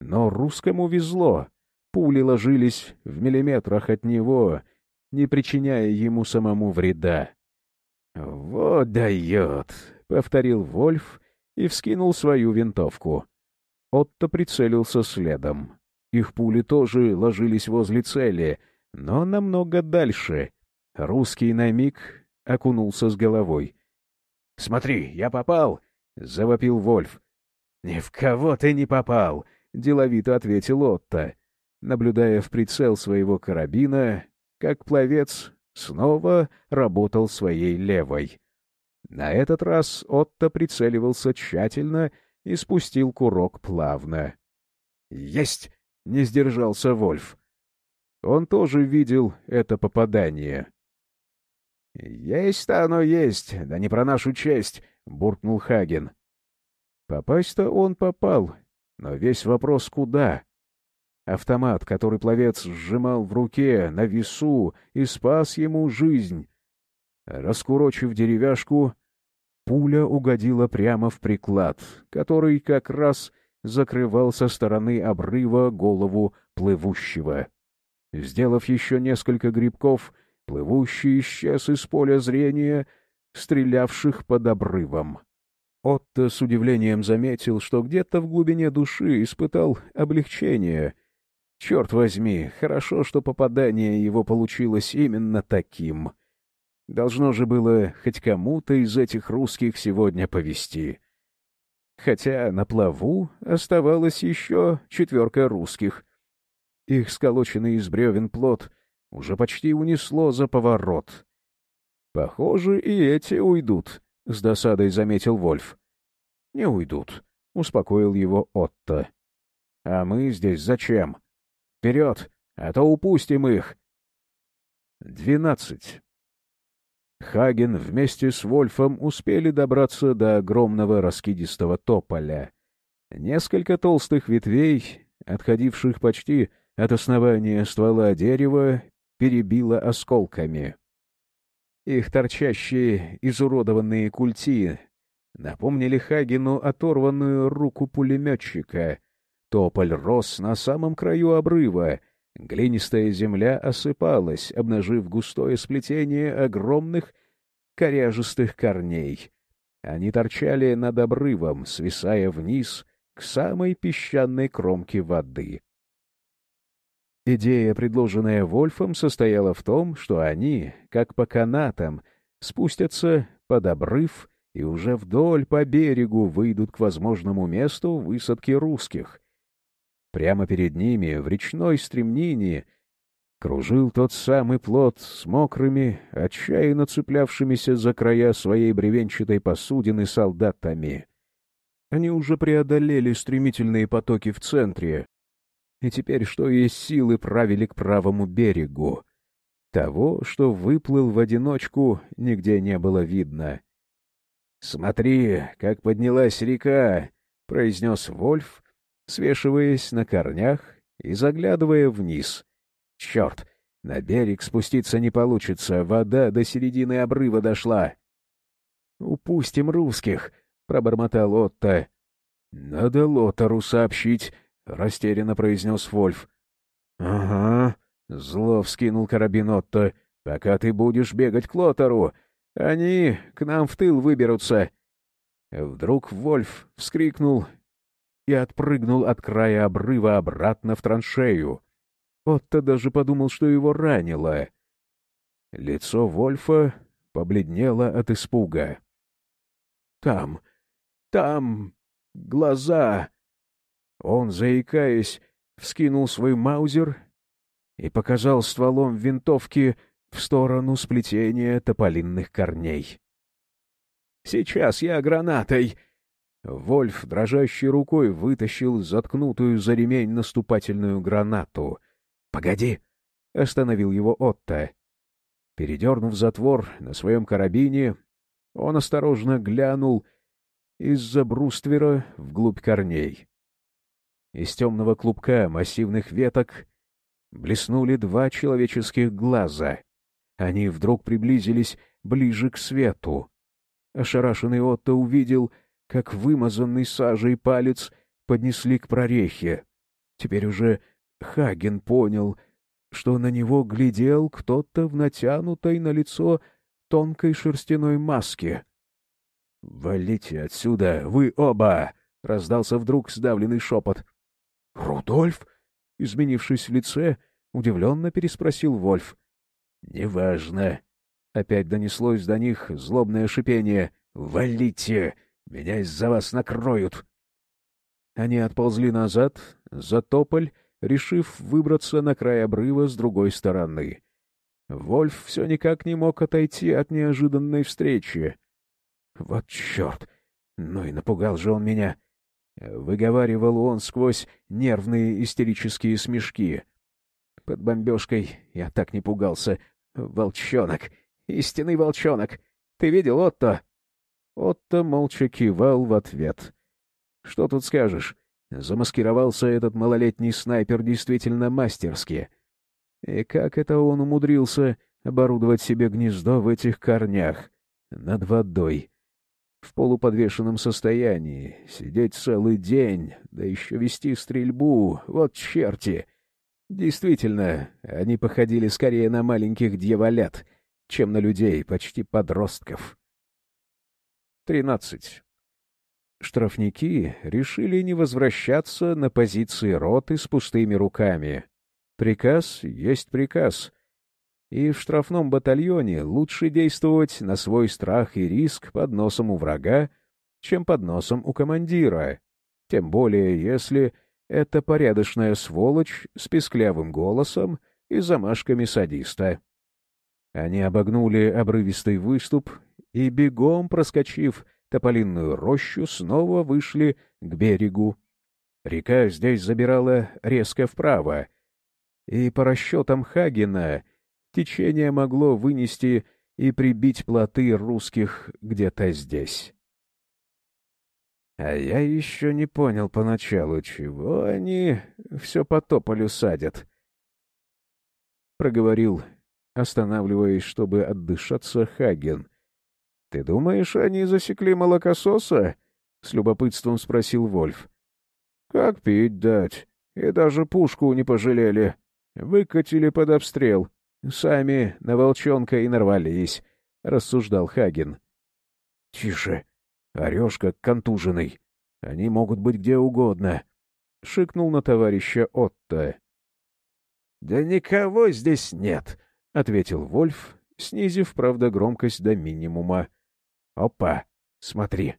Но русскому везло. Пули ложились в миллиметрах от него, не причиняя ему самому вреда. «Вот дает!» — повторил Вольф и вскинул свою винтовку. Отто прицелился следом. Их пули тоже ложились возле цели, но намного дальше. Русский на миг окунулся с головой. — Смотри, я попал! — завопил Вольф. — Ни в кого ты не попал! — деловито ответил Отто, наблюдая в прицел своего карабина, как пловец снова работал своей левой. На этот раз Отто прицеливался тщательно и спустил курок плавно. «Есть!» — не сдержался Вольф. Он тоже видел это попадание. «Есть-то оно есть, да не про нашу честь!» — буркнул Хаген. Попасть-то он попал, но весь вопрос куда? Автомат, который пловец сжимал в руке, на весу, и спас ему жизнь. Раскурочив деревяшку, пуля угодила прямо в приклад, который как раз закрывал со стороны обрыва голову плывущего. Сделав еще несколько грибков, плывущий исчез из поля зрения стрелявших под обрывом. Отто с удивлением заметил, что где-то в глубине души испытал облегчение. Черт возьми, хорошо, что попадание его получилось именно таким. Должно же было хоть кому-то из этих русских сегодня повести. Хотя на плаву оставалась еще четверка русских. Их сколоченный из бревен плод уже почти унесло за поворот. Похоже, и эти уйдут, — с досадой заметил Вольф. — Не уйдут, — успокоил его Отто. — А мы здесь зачем? Вперед, а то упустим их. Двенадцать. Хаген вместе с Вольфом успели добраться до огромного раскидистого тополя. Несколько толстых ветвей, отходивших почти от основания ствола дерева, перебило осколками. Их торчащие, изуродованные культи напомнили Хагену оторванную руку пулеметчика. Тополь рос на самом краю обрыва, глинистая земля осыпалась, обнажив густое сплетение огромных коряжестых корней. Они торчали над обрывом, свисая вниз к самой песчаной кромке воды. Идея, предложенная Вольфом, состояла в том, что они, как по канатам, спустятся под обрыв и уже вдоль по берегу выйдут к возможному месту высадки русских. Прямо перед ними, в речной стремнине, кружил тот самый плот с мокрыми, отчаянно цеплявшимися за края своей бревенчатой посудины солдатами. Они уже преодолели стремительные потоки в центре, и теперь что есть силы правили к правому берегу. Того, что выплыл в одиночку, нигде не было видно. «Смотри, как поднялась река!» — произнес Вольф, свешиваясь на корнях и заглядывая вниз. «Черт! На берег спуститься не получится, вода до середины обрыва дошла!» «Упустим русских!» — пробормотал Отто. «Надо Лотару сообщить, — растерянно произнес Вольф. — Ага, — зло вскинул карабин Отто, — пока ты будешь бегать к Лотару, они к нам в тыл выберутся. Вдруг Вольф вскрикнул и отпрыгнул от края обрыва обратно в траншею. Отто даже подумал, что его ранило. Лицо Вольфа побледнело от испуга. — Там, там, глаза! Он, заикаясь, вскинул свой маузер и показал стволом винтовки в сторону сплетения тополинных корней. «Сейчас я гранатой!» Вольф, дрожащей рукой, вытащил заткнутую за ремень наступательную гранату. «Погоди!» — остановил его Отто. Передернув затвор на своем карабине, он осторожно глянул из-за бруствера вглубь корней. Из темного клубка массивных веток блеснули два человеческих глаза. Они вдруг приблизились ближе к свету. Ошарашенный Отто увидел, как вымазанный сажей палец поднесли к прорехе. Теперь уже Хаген понял, что на него глядел кто-то в натянутой на лицо тонкой шерстяной маске. — Валите отсюда, вы оба! — раздался вдруг сдавленный шепот. «Рудольф?» — изменившись в лице, удивленно переспросил Вольф. «Неважно». Опять донеслось до них злобное шипение. «Валите! Меня из-за вас накроют!» Они отползли назад, за тополь, решив выбраться на край обрыва с другой стороны. Вольф все никак не мог отойти от неожиданной встречи. «Вот черт! Ну и напугал же он меня!» — выговаривал он сквозь нервные истерические смешки. Под бомбежкой я так не пугался. Волчонок! Истинный волчонок! Ты видел, Отто? Отто молча кивал в ответ. Что тут скажешь? Замаскировался этот малолетний снайпер действительно мастерски. И как это он умудрился оборудовать себе гнездо в этих корнях, над водой, в полуподвешенном состоянии, сидеть целый день, да еще вести стрельбу, вот черти! Действительно, они походили скорее на маленьких дьяволят, чем на людей, почти подростков. 13. Штрафники решили не возвращаться на позиции роты с пустыми руками. Приказ есть приказ. И в штрафном батальоне лучше действовать на свой страх и риск под носом у врага, чем под носом у командира. Тем более, если это порядочная сволочь с песклявым голосом и замашками садиста. Они обогнули обрывистый выступ и, бегом проскочив тополинную рощу, снова вышли к берегу. Река здесь забирала резко вправо, и по расчетам Хагена течение могло вынести и прибить плоты русских где-то здесь. А я еще не понял поначалу, чего они все по тополю садят. Проговорил, останавливаясь, чтобы отдышаться Хаген. «Ты думаешь, они засекли молокососа?» — с любопытством спросил Вольф. «Как пить дать? И даже пушку не пожалели. Выкатили под обстрел. Сами на волчонка и нарвались», — рассуждал Хаген. «Тише. Орешь, как контуженный. Они могут быть где угодно», — шикнул на товарища Отто. «Да никого здесь нет», — ответил Вольф, снизив, правда, громкость до минимума. Опа, смотри.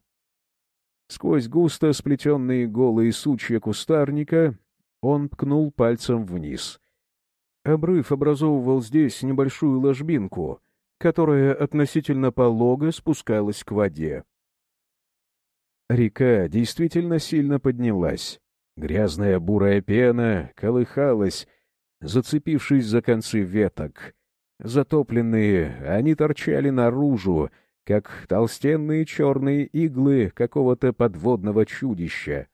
Сквозь густо сплетенные голые сучья кустарника он ткнул пальцем вниз. Обрыв образовывал здесь небольшую ложбинку, которая относительно полого спускалась к воде. Река действительно сильно поднялась. Грязная бурая пена колыхалась, зацепившись за концы веток. Затопленные, они торчали наружу, как толстенные черные иглы какого-то подводного чудища.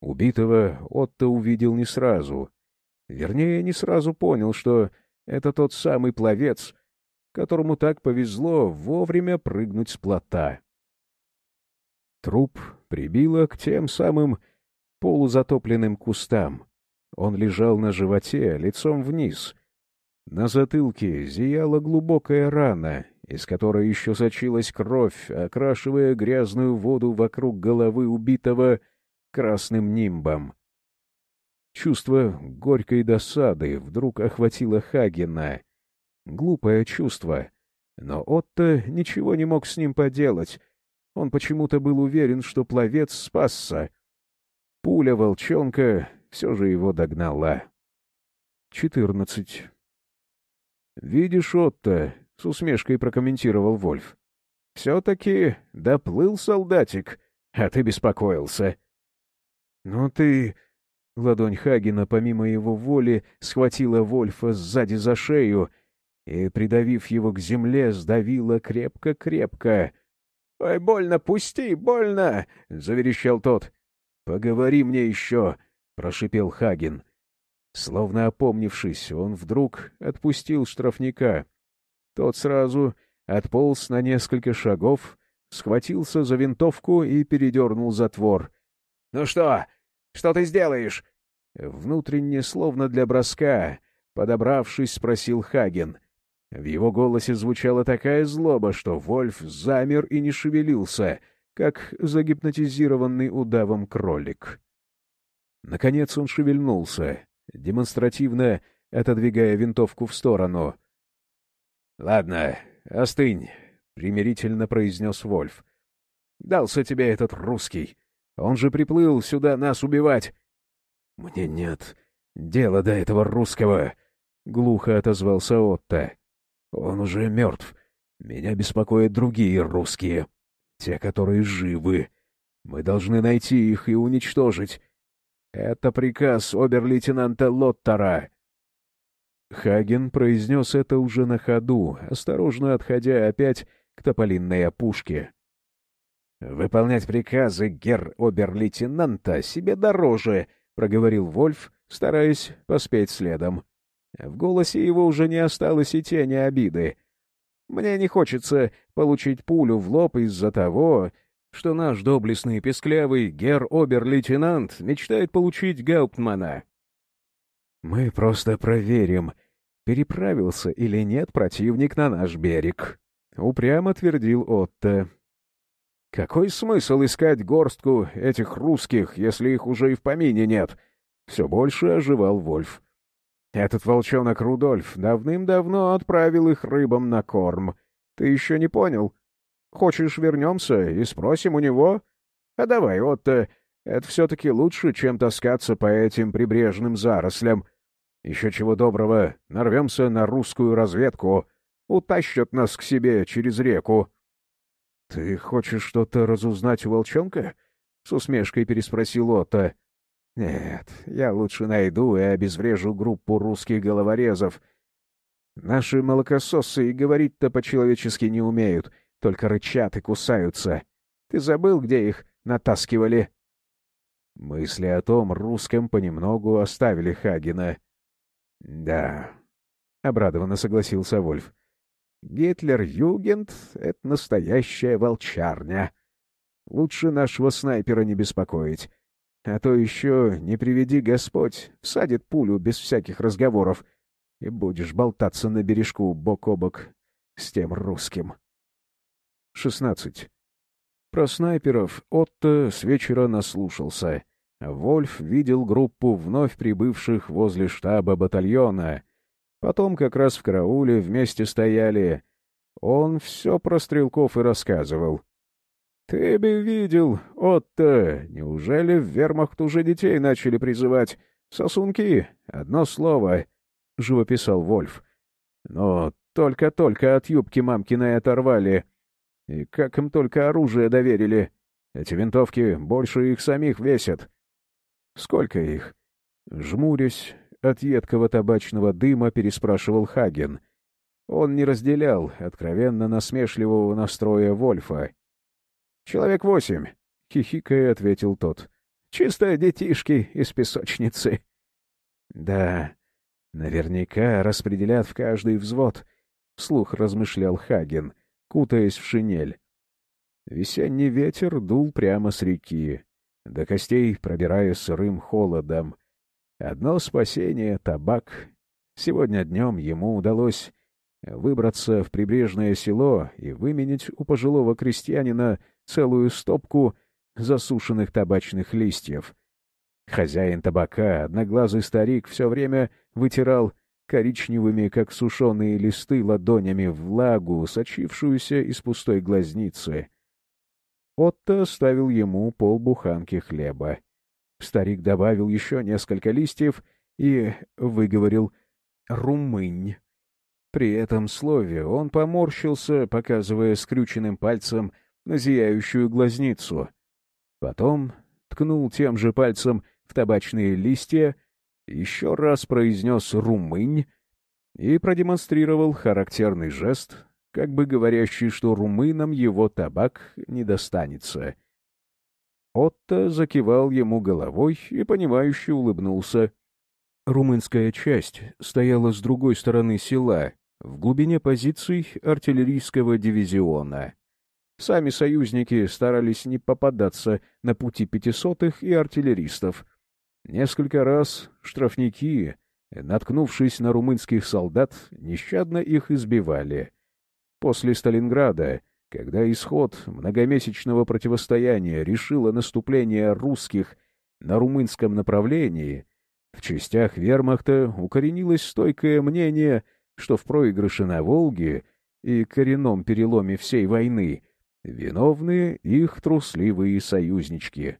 Убитого Отто увидел не сразу. Вернее, не сразу понял, что это тот самый пловец, которому так повезло вовремя прыгнуть с плота. Труп прибило к тем самым полузатопленным кустам. Он лежал на животе, лицом вниз. На затылке зияла глубокая рана, из которой еще сочилась кровь, окрашивая грязную воду вокруг головы убитого красным нимбом. Чувство горькой досады вдруг охватило Хагена. Глупое чувство. Но Отто ничего не мог с ним поделать. Он почему-то был уверен, что пловец спасся. Пуля волчонка все же его догнала. Четырнадцать. «Видишь, Отто, — с усмешкой прокомментировал Вольф. — Все-таки доплыл солдатик, а ты беспокоился. — Ну ты... Ладонь Хагена, помимо его воли, схватила Вольфа сзади за шею и, придавив его к земле, сдавила крепко-крепко. — Ой, больно, пусти, больно! — заверещал тот. — Поговори мне еще! — прошипел Хаген. Словно опомнившись, он вдруг отпустил штрафника — тот сразу отполз на несколько шагов, схватился за винтовку и передернул затвор. — Ну что? Что ты сделаешь? Внутренне, словно для броска, подобравшись, спросил Хаген. В его голосе звучала такая злоба, что Вольф замер и не шевелился, как загипнотизированный удавом кролик. Наконец он шевельнулся, демонстративно отодвигая винтовку в сторону —— Ладно, остынь, — примирительно произнес Вольф. — Дался тебе этот русский. Он же приплыл сюда нас убивать. — Мне нет дела до этого русского, — глухо отозвался Отто. — Он уже мертв. Меня беспокоят другие русские, те, которые живы. Мы должны найти их и уничтожить. Это приказ обер-лейтенанта Лоттера. Хаген произнес это уже на ходу, осторожно отходя опять к тополинной опушке. «Выполнять приказы гер-обер-лейтенанта себе дороже», — проговорил Вольф, стараясь поспеть следом. В голосе его уже не осталось и тени обиды. «Мне не хочется получить пулю в лоб из-за того, что наш доблестный песклявый гер-обер-лейтенант мечтает получить Гауптмана. Мы просто проверим, переправился или нет противник на наш берег», — упрямо твердил Отто. «Какой смысл искать горстку этих русских, если их уже и в помине нет?» Все больше оживал Вольф. «Этот волчонок Рудольф давным-давно отправил их рыбам на корм. Ты еще не понял? Хочешь, вернемся и спросим у него? А давай, Отто, это все-таки лучше, чем таскаться по этим прибрежным зарослям. Еще чего доброго, нарвемся на русскую разведку, утащат нас к себе через реку. — Ты хочешь что-то разузнать у волчонка? — с усмешкой переспросил Отто. — Нет, я лучше найду и обезврежу группу русских головорезов. Наши молокососы и говорить-то по-человечески не умеют, только рычат и кусаются. Ты забыл, где их натаскивали? Мысли о том русском понемногу оставили Хагена. — Да, — обрадованно согласился Вольф. — Гитлер-Югент — это настоящая волчарня. Лучше нашего снайпера не беспокоить. А то еще, не приведи Господь, всадит пулю без всяких разговоров, и будешь болтаться на бережку бок о бок с тем русским. 16. Про снайперов Отто с вечера наслушался. Вольф видел группу вновь прибывших возле штаба батальона. Потом как раз в карауле вместе стояли. Он все про стрелков и рассказывал. «Ты бы видел, Отто, неужели в вермахт уже детей начали призывать? Сосунки, одно слово», — живописал Вольф. «Но только-только от юбки мамкиной оторвали». И как им только оружие доверили. Эти винтовки больше их самих весят. Сколько их? Жмурясь, от едкого табачного дыма переспрашивал Хаген. Он не разделял откровенно насмешливого настроя Вольфа. «Человек восемь», — хихикая ответил тот. «Чисто детишки из песочницы». «Да, наверняка распределят в каждый взвод», — вслух размышлял Хаген кутаясь в шинель. Весенний ветер дул прямо с реки, до костей пробирая сырым холодом. Одно спасение — табак. Сегодня днем ему удалось выбраться в прибрежное село и выменить у пожилого крестьянина целую стопку засушенных табачных листьев. Хозяин табака, одноглазый старик, все время вытирал коричневыми, как сушеные листы, ладонями влагу, сочившуюся из пустой глазницы. Отто ставил ему полбуханки хлеба. Старик добавил еще несколько листьев и выговорил «румынь». При этом слове он поморщился, показывая скрюченным пальцем на зияющую глазницу. Потом ткнул тем же пальцем в табачные листья еще раз произнес «румынь» и продемонстрировал характерный жест, как бы говорящий, что румынам его табак не достанется. Отто закивал ему головой и, понимающе улыбнулся. Румынская часть стояла с другой стороны села, в глубине позиций артиллерийского дивизиона. Сами союзники старались не попадаться на пути пятисотых и артиллеристов — Несколько раз штрафники, наткнувшись на румынских солдат, нещадно их избивали. После Сталинграда, когда исход многомесячного противостояния решило наступление русских на румынском направлении, в частях вермахта укоренилось стойкое мнение, что в проигрыше на Волге и коренном переломе всей войны виновны их трусливые союзнички.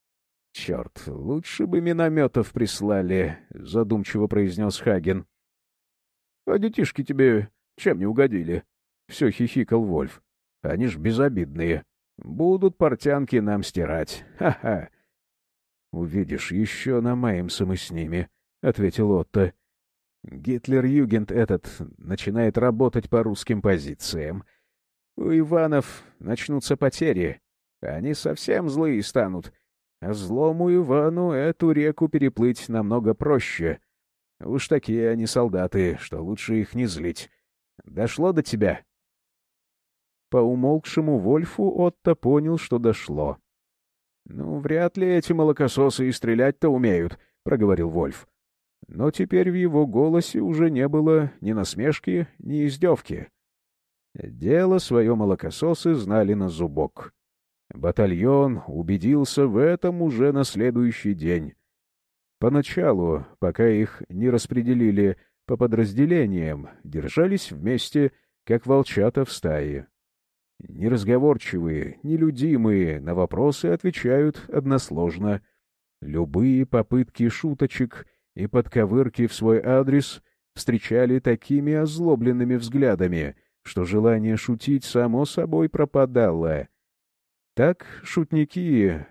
— Черт, лучше бы минометов прислали, — задумчиво произнес Хаген. — А детишки тебе чем не угодили? — все хихикал Вольф. — Они ж безобидные. Будут портянки нам стирать. Ха-ха. — Увидишь, еще намаемся мы с ними, — ответил Отто. Гитлер-Югент этот начинает работать по русским позициям. У Иванов начнутся потери. Они совсем злые станут — а злому Ивану эту реку переплыть намного проще. Уж такие они солдаты, что лучше их не злить. Дошло до тебя?» По умолкшему Вольфу Отто понял, что дошло. «Ну, вряд ли эти молокососы и стрелять-то умеют», — проговорил Вольф. Но теперь в его голосе уже не было ни насмешки, ни издевки. Дело свое молокососы знали на зубок. Батальон убедился в этом уже на следующий день. Поначалу, пока их не распределили по подразделениям, держались вместе, как волчата в стае. Неразговорчивые, нелюдимые, на вопросы отвечают односложно. Любые попытки шуточек и подковырки в свой адрес встречали такими озлобленными взглядами, что желание шутить само собой пропадало. Так шутники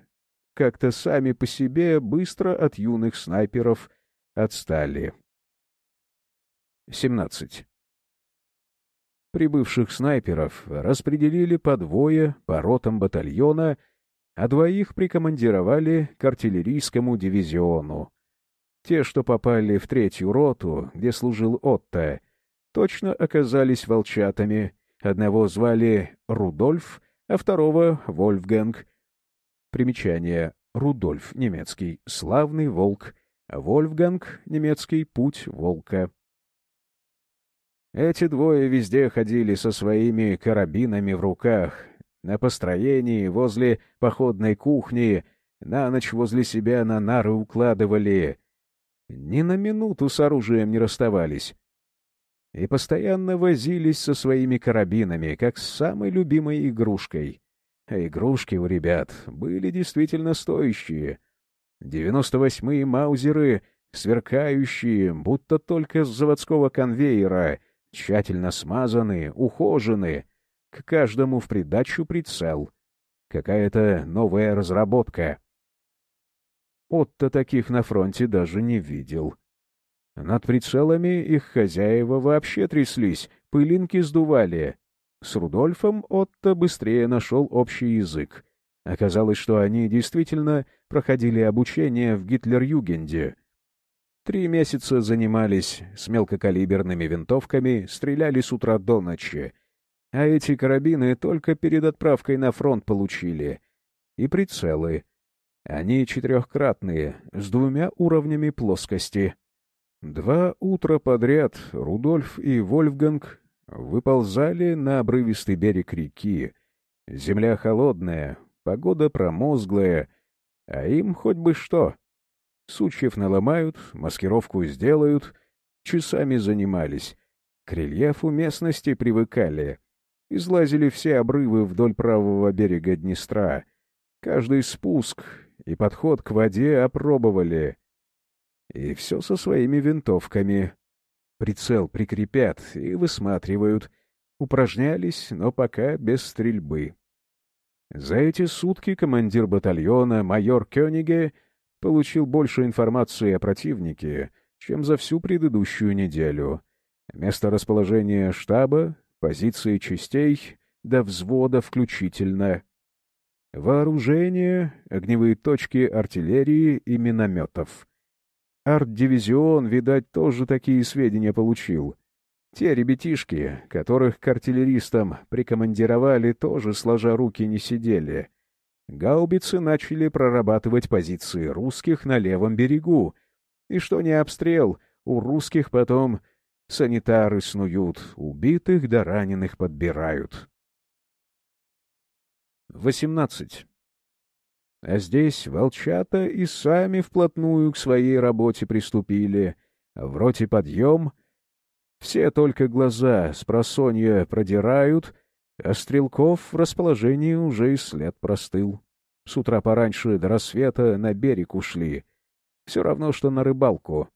как-то сами по себе быстро от юных снайперов отстали. 17. Прибывших снайперов распределили по двое по ротам батальона, а двоих прикомандировали к артиллерийскому дивизиону. Те, что попали в третью роту, где служил Отто, точно оказались волчатами. Одного звали Рудольф, а второго — Вольфганг. Примечание. Рудольф, немецкий, славный волк. Вольфганг, немецкий, путь волка. Эти двое везде ходили со своими карабинами в руках, на построении, возле походной кухни, на ночь возле себя на нары укладывали. Ни на минуту с оружием не расставались. И постоянно возились со своими карабинами, как с самой любимой игрушкой. А игрушки у ребят были действительно стоящие. Девяносто восьмые маузеры, сверкающие, будто только с заводского конвейера — тщательно смазаны, ухожены, к каждому в придачу прицел. Какая-то новая разработка. Отто таких на фронте даже не видел. Над прицелами их хозяева вообще тряслись, пылинки сдували. С Рудольфом Отто быстрее нашел общий язык. Оказалось, что они действительно проходили обучение в Гитлер-Югенде — Три месяца занимались с мелкокалиберными винтовками, стреляли с утра до ночи. А эти карабины только перед отправкой на фронт получили. И прицелы. Они четырехкратные, с двумя уровнями плоскости. Два утра подряд Рудольф и Вольфганг выползали на обрывистый берег реки. Земля холодная, погода промозглая, а им хоть бы что. Сучьев наломают, маскировку сделают. Часами занимались. К рельефу местности привыкали. Излазили все обрывы вдоль правого берега Днестра. Каждый спуск и подход к воде опробовали. И все со своими винтовками. Прицел прикрепят и высматривают. Упражнялись, но пока без стрельбы. За эти сутки командир батальона майор Кёниге — получил больше информации о противнике, чем за всю предыдущую неделю. Место расположения штаба, позиции частей, до взвода включительно. Вооружение, огневые точки артиллерии и минометов. Арт-дивизион, видать, тоже такие сведения получил. Те ребятишки, которых к артиллеристам прикомандировали, тоже сложа руки не сидели — гаубицы начали прорабатывать позиции русских на левом берегу, и что не обстрел, у русских потом санитары снуют, убитых да раненых подбирают. 18. А здесь волчата и сами вплотную к своей работе приступили. В роте подъем. Все только глаза с просонья продирают — а стрелков в расположении уже и след простыл. С утра пораньше до рассвета на берег ушли. Все равно, что на рыбалку.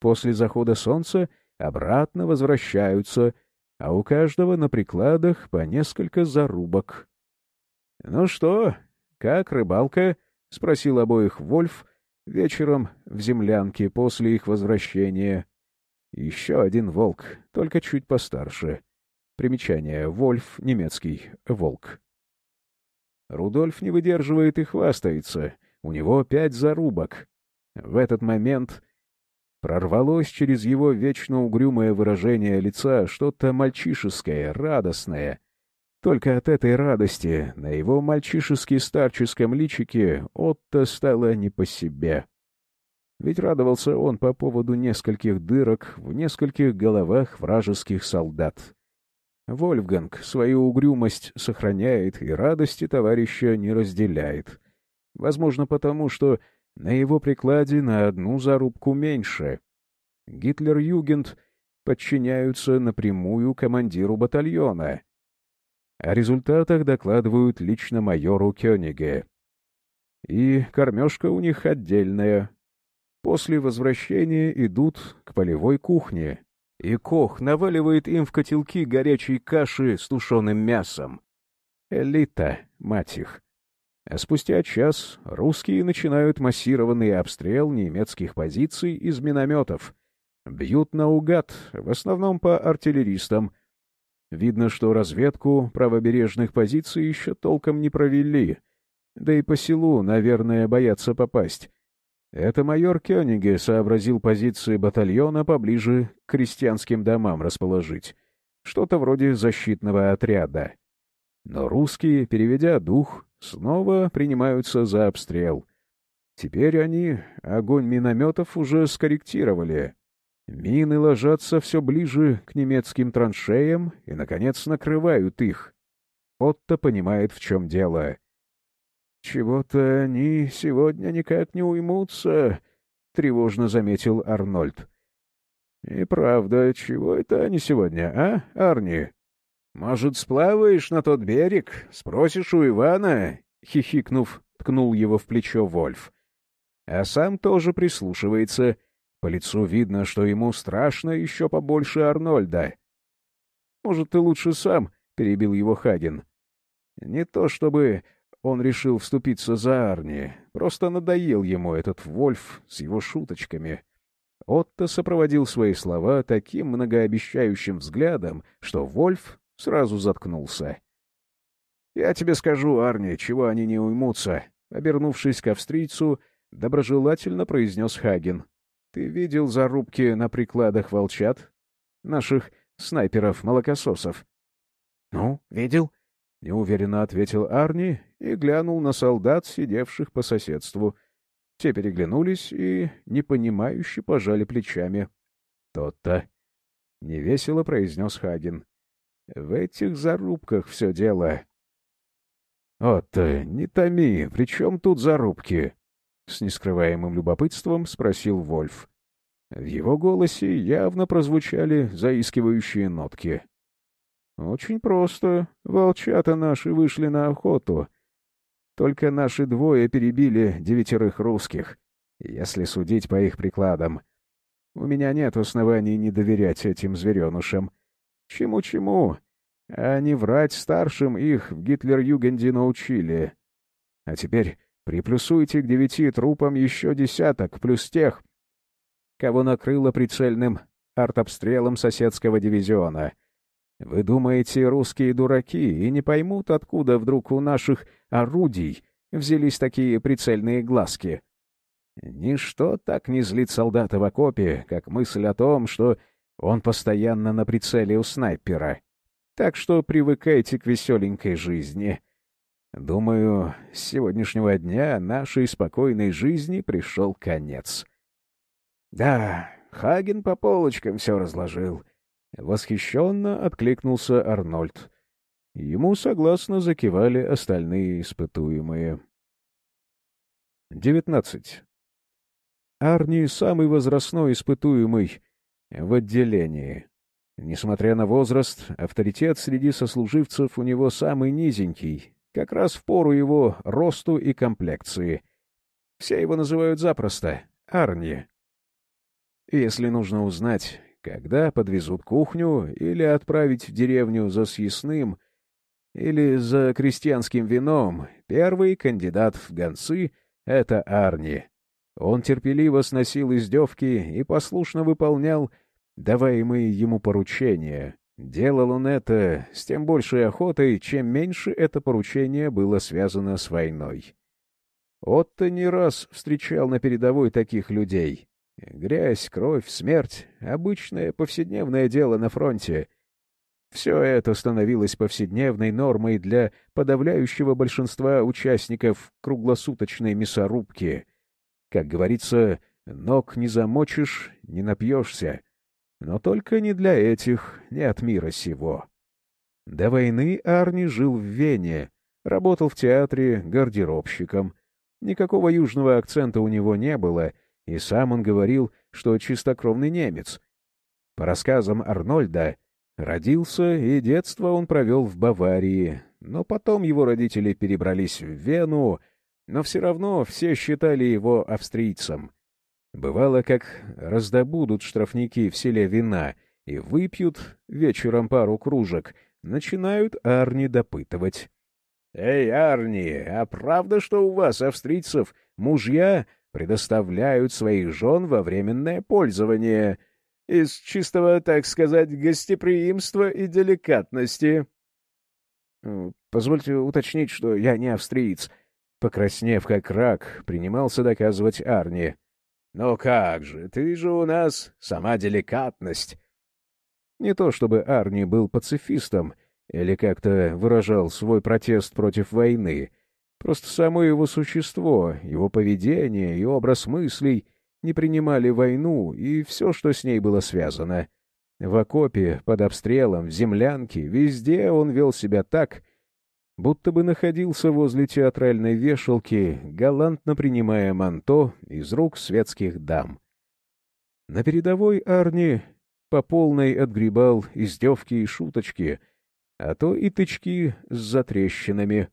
После захода солнца обратно возвращаются, а у каждого на прикладах по несколько зарубок. — Ну что, как рыбалка? — спросил обоих Вольф вечером в землянке после их возвращения. Еще один волк, только чуть постарше. Примечание. Вольф, немецкий. Волк. Рудольф не выдерживает и хвастается. У него пять зарубок. В этот момент Прорвалось через его вечно угрюмое выражение лица что-то мальчишеское, радостное. Только от этой радости на его мальчишески-старческом личике Отто стало не по себе. Ведь радовался он по поводу нескольких дырок в нескольких головах вражеских солдат. Вольфганг свою угрюмость сохраняет и радости товарища не разделяет. Возможно, потому что на его прикладе на одну зарубку меньше. Гитлер-Югент подчиняются напрямую командиру батальона. О результатах докладывают лично майору Кёниге. И кормежка у них отдельная. После возвращения идут к полевой кухне, и Кох наваливает им в котелки горячей каши с тушеным мясом. Элита, мать их. А спустя час русские начинают массированный обстрел немецких позиций из минометов. Бьют наугад, в основном по артиллеристам. Видно, что разведку правобережных позиций еще толком не провели. Да и по селу, наверное, боятся попасть. Это майор Кёниге сообразил позиции батальона поближе к крестьянским домам расположить. Что-то вроде защитного отряда. Но русские, переведя дух, снова принимаются за обстрел. Теперь они огонь минометов уже скорректировали. Мины ложатся все ближе к немецким траншеям и, наконец, накрывают их. Отто понимает, в чем дело. «Чего-то они сегодня никак не уймутся», — тревожно заметил Арнольд. «И правда, чего это они сегодня, а, Арни?» «Может, сплаваешь на тот берег? Спросишь у Ивана?» — хихикнув, ткнул его в плечо Вольф. А сам тоже прислушивается. По лицу видно, что ему страшно еще побольше Арнольда. «Может, ты лучше сам?» — перебил его Хаген. «Не то чтобы он решил вступиться за Арни, просто надоел ему этот Вольф с его шуточками». Отто сопроводил свои слова таким многообещающим взглядом, что Вольф сразу заткнулся. «Я тебе скажу, Арни, чего они не уймутся», — обернувшись к австрийцу, доброжелательно произнес Хаген. «Ты видел зарубки на прикладах волчат? Наших снайперов-молокососов?» «Ну, видел?» — неуверенно ответил Арни и глянул на солдат, сидевших по соседству. Те переглянулись и непонимающе пожали плечами. «То-то!» — невесело произнес Хаген. В этих зарубках все дело. — Отто, не томи, при чем тут зарубки? — с нескрываемым любопытством спросил Вольф. В его голосе явно прозвучали заискивающие нотки. — Очень просто. Волчата наши вышли на охоту. Только наши двое перебили девятерых русских, если судить по их прикладам. У меня нет оснований не доверять этим зверенушам. — Чему-чему, а не врать старшим их в Гитлер-Югенде научили. А теперь приплюсуйте к девяти трупам еще десяток, плюс тех, кого накрыло прицельным артобстрелом соседского дивизиона. Вы думаете, русские дураки и не поймут, откуда вдруг у наших орудий взялись такие прицельные глазки? Ничто так не злит солдата в окопе, как мысль о том, что он постоянно на прицеле у снайпера. Так что привыкайте к веселенькой жизни. Думаю, с сегодняшнего дня нашей спокойной жизни пришел конец. Да, Хаген по полочкам все разложил. Восхищенно откликнулся Арнольд. Ему согласно закивали остальные испытуемые. Девятнадцать. Арни — самый возрастной испытуемый — в отделении. Несмотря на возраст, авторитет среди сослуживцев у него самый низенький, как раз в пору его росту и комплекции. Все его называют запросто Арни. Если нужно узнать, когда подвезут кухню или отправить в деревню за съестным или за крестьянским вином, первый кандидат в гонцы — это Арни. Он терпеливо сносил издевки и послушно выполнял даваемые ему поручения. Делал он это с тем большей охотой, чем меньше это поручение было связано с войной. Отто не раз встречал на передовой таких людей. Грязь, кровь, смерть — обычное повседневное дело на фронте. Все это становилось повседневной нормой для подавляющего большинства участников круглосуточной мясорубки. Как говорится, ног не замочишь, не напьешься. Но только не для этих, не от мира сего. До войны Арни жил в Вене, работал в театре гардеробщиком. Никакого южного акцента у него не было, и сам он говорил, что чистокровный немец. По рассказам Арнольда, родился и детство он провел в Баварии, но потом его родители перебрались в Вену, но все равно все считали его австрийцем. Бывало, как раздобудут штрафники в селе вина и выпьют вечером пару кружек, начинают Арни допытывать. «Эй, Арни, а правда, что у вас, австрийцев, мужья предоставляют своих жен во временное пользование из чистого, так сказать, гостеприимства и деликатности?» «Позвольте уточнить, что я не австриец», — покраснев как рак, принимался доказывать Арни. «Ну как же, ты же у нас сама деликатность». Не то чтобы Арни был пацифистом или как-то выражал свой протест против войны. Просто само его существо, его поведение и образ мыслей не принимали войну и все, что с ней было связано. В окопе, под обстрелом, в землянке, везде он вел себя так, будто бы находился возле театральной вешалки, галантно принимая манто из рук светских дам. На передовой Арни по полной отгребал издевки и шуточки — а то и тычки с затрещинами.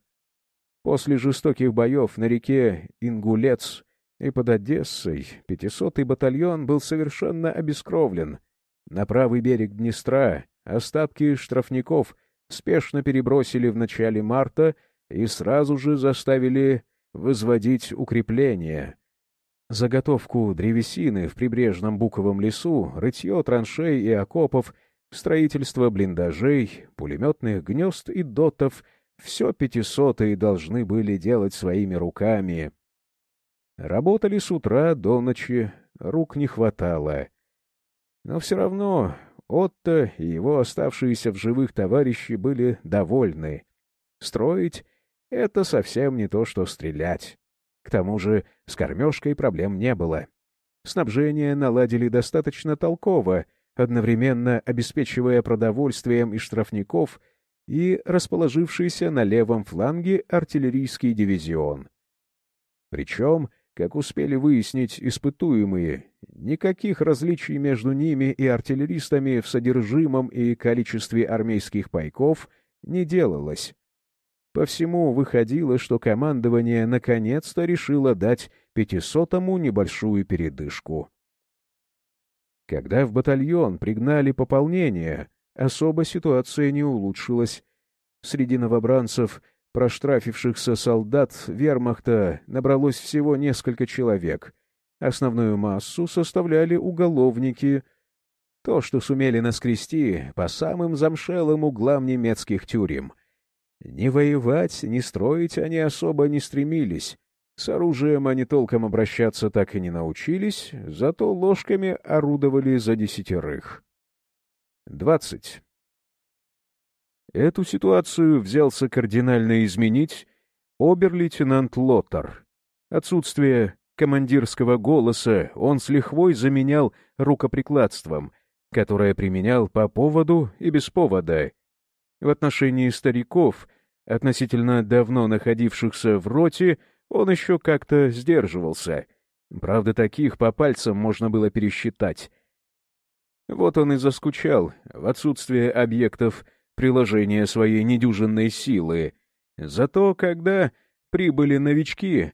После жестоких боев на реке Ингулец и под Одессой пятисотый батальон был совершенно обескровлен. На правый берег Днестра остатки штрафников спешно перебросили в начале марта и сразу же заставили возводить укрепления. Заготовку древесины в прибрежном буковом лесу, рытье траншей и окопов — Строительство блиндажей, пулеметных гнезд и дотов — все пятисотые должны были делать своими руками. Работали с утра до ночи, рук не хватало. Но все равно Отто и его оставшиеся в живых товарищи были довольны. Строить — это совсем не то, что стрелять. К тому же с кормежкой проблем не было. Снабжение наладили достаточно толково — одновременно обеспечивая продовольствием и штрафников и расположившийся на левом фланге артиллерийский дивизион. Причем, как успели выяснить испытуемые, никаких различий между ними и артиллеристами в содержимом и количестве армейских пайков не делалось. По всему выходило, что командование наконец-то решило дать пятисотому небольшую передышку. Когда в батальон пригнали пополнение, особо ситуация не улучшилась. Среди новобранцев, проштрафившихся солдат вермахта, набралось всего несколько человек. Основную массу составляли уголовники. То, что сумели наскрести по самым замшелым углам немецких тюрем. Не воевать, не строить они особо не стремились. С оружием они толком обращаться так и не научились, зато ложками орудовали за десятерых. Двадцать. Эту ситуацию взялся кардинально изменить обер-лейтенант Лоттер. Отсутствие командирского голоса он с лихвой заменял рукоприкладством, которое применял по поводу и без повода. В отношении стариков, относительно давно находившихся в роте, он еще как-то сдерживался. Правда, таких по пальцам можно было пересчитать. Вот он и заскучал в отсутствие объектов приложения своей недюжинной силы. Зато, когда прибыли новички,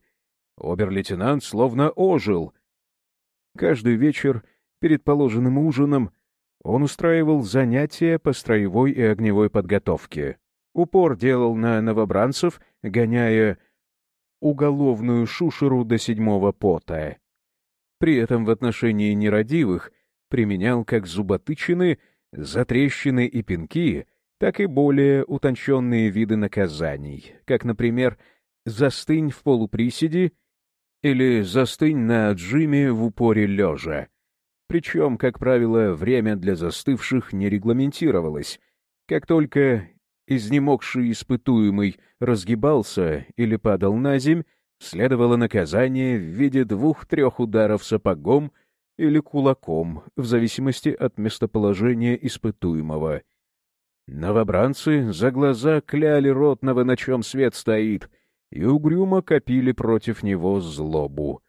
обер-лейтенант словно ожил. Каждый вечер перед положенным ужином он устраивал занятия по строевой и огневой подготовке. Упор делал на новобранцев, гоняя уголовную шушеру до седьмого пота. При этом в отношении нерадивых применял как зуботычины, затрещины и пинки, так и более утонченные виды наказаний, как, например, «застынь в полуприседе» или застынь на отжиме в упоре лежа. Причем, как правило, время для застывших не регламентировалось. Как только изнемогший испытуемый разгибался или падал на земь, следовало наказание в виде двух-трех ударов сапогом или кулаком, в зависимости от местоположения испытуемого. Новобранцы за глаза кляли ротного, на чем свет стоит, и угрюмо копили против него злобу.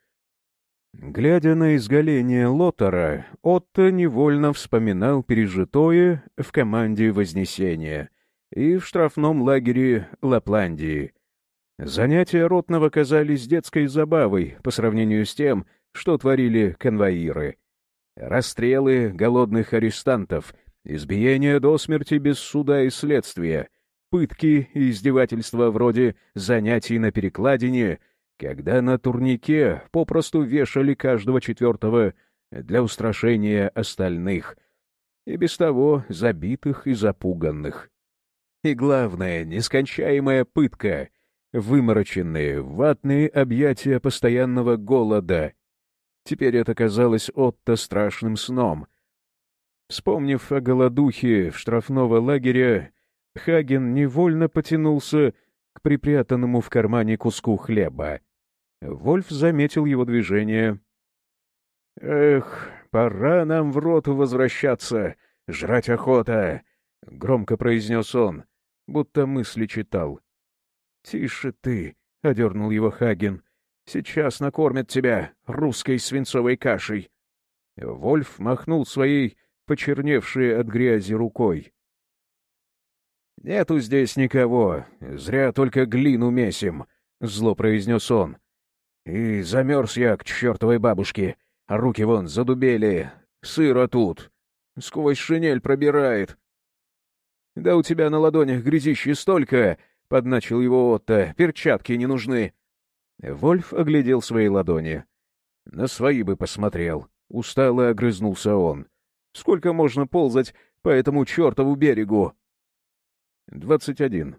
Глядя на изгаление Лотара, Отто невольно вспоминал пережитое в команде Вознесения и в штрафном лагере Лапландии. Занятия ротного казались детской забавой по сравнению с тем, что творили конвоиры. Расстрелы голодных арестантов, избиения до смерти без суда и следствия, пытки и издевательства вроде занятий на перекладине — когда на турнике попросту вешали каждого четвертого для устрашения остальных, и без того забитых и запуганных. И главное, нескончаемая пытка, вымороченные, ватные объятия постоянного голода. Теперь это казалось Отто страшным сном. Вспомнив о голодухе в штрафного лагеря, Хаген невольно потянулся к припрятанному в кармане куску хлеба. Вольф заметил его движение. «Эх, пора нам в роту возвращаться, жрать охота!» — громко произнес он, будто мысли читал. «Тише ты!» — одернул его Хаген. «Сейчас накормят тебя русской свинцовой кашей!» Вольф махнул своей почерневшей от грязи рукой. «Нету здесь никого, зря только глину месим», — зло произнес он. И замерз я к чертовой бабушке. А руки вон задубели. Сыро тут. Сквозь шинель пробирает. «Да у тебя на ладонях грязищи столько!» — подначил его Отто. «Перчатки не нужны». Вольф оглядел свои ладони. «На свои бы посмотрел». Устало огрызнулся он. «Сколько можно ползать по этому чертову берегу?» «Двадцать один»,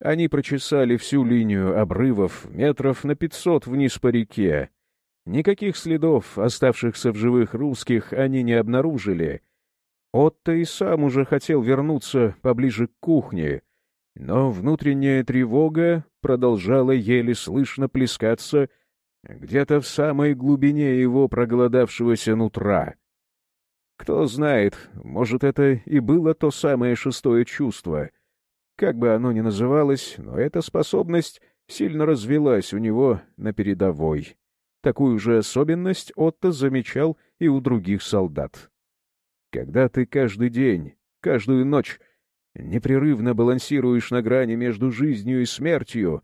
они прочесали всю линию обрывов метров на пятьсот вниз по реке. Никаких следов оставшихся в живых русских они не обнаружили. Отто и сам уже хотел вернуться поближе к кухне, но внутренняя тревога продолжала еле слышно плескаться где-то в самой глубине его проголодавшегося нутра. Кто знает, может, это и было то самое шестое чувство — как бы оно ни называлось, но эта способность сильно развелась у него на передовой. Такую же особенность Отто замечал и у других солдат. Когда ты каждый день, каждую ночь непрерывно балансируешь на грани между жизнью и смертью,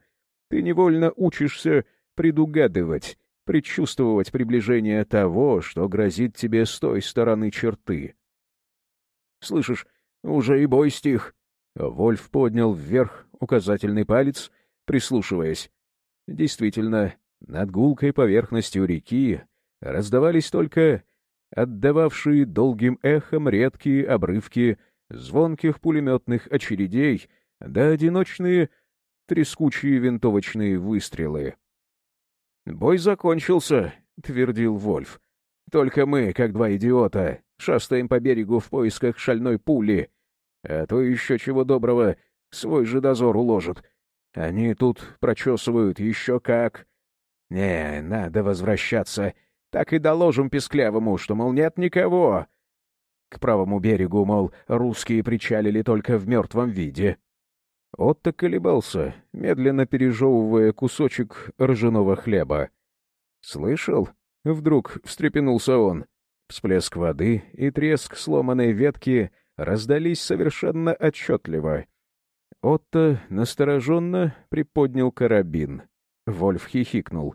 ты невольно учишься предугадывать, предчувствовать приближение того, что грозит тебе с той стороны черты. Слышишь, уже и бой стих, Вольф поднял вверх указательный палец, прислушиваясь. Действительно, над гулкой поверхностью реки раздавались только отдававшие долгим эхом редкие обрывки звонких пулеметных очередей да одиночные трескучие винтовочные выстрелы. «Бой закончился», — твердил Вольф. «Только мы, как два идиота, шастаем по берегу в поисках шальной пули, а то еще чего доброго свой же дозор уложат. Они тут прочесывают еще как. Не, надо возвращаться. Так и доложим Песклявому, что, мол, нет никого. К правому берегу, мол, русские причалили только в мертвом виде. Отто колебался, медленно пережевывая кусочек ржаного хлеба. «Слышал?» — вдруг встрепенулся он. Всплеск воды и треск сломанной ветки — раздались совершенно отчетливо. Отто настороженно приподнял карабин. Вольф хихикнул.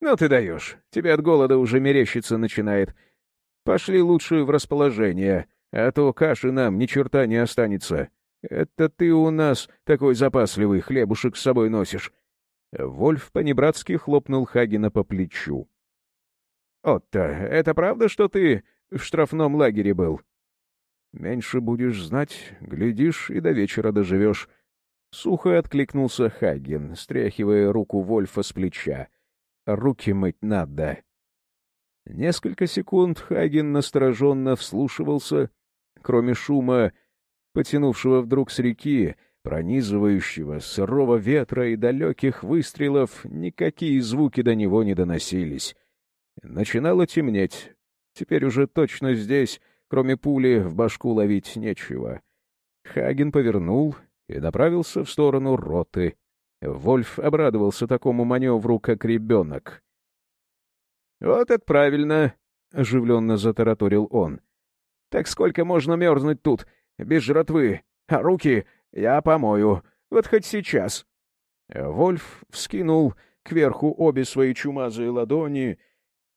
«Ну ты даешь. Тебе от голода уже мерещиться начинает. Пошли лучше в расположение, а то каши нам ни черта не останется. Это ты у нас такой запасливый хлебушек с собой носишь». Вольф понебратски хлопнул Хагена по плечу. «Отто, это правда, что ты в штрафном лагере был?» Меньше будешь знать, глядишь, и до вечера доживешь. Сухо откликнулся Хаген, стряхивая руку Вольфа с плеча. «Руки мыть надо». Несколько секунд Хаген настороженно вслушивался. Кроме шума, потянувшего вдруг с реки, пронизывающего сырого ветра и далеких выстрелов, никакие звуки до него не доносились. Начинало темнеть. Теперь уже точно здесь, кроме пули, в башку ловить нечего. Хаген повернул и направился в сторону роты. Вольф обрадовался такому маневру, как ребенок. «Вот это правильно!» — оживленно затараторил он. «Так сколько можно мерзнуть тут, без жратвы? А руки я помою, вот хоть сейчас». Вольф вскинул кверху обе свои чумазые ладони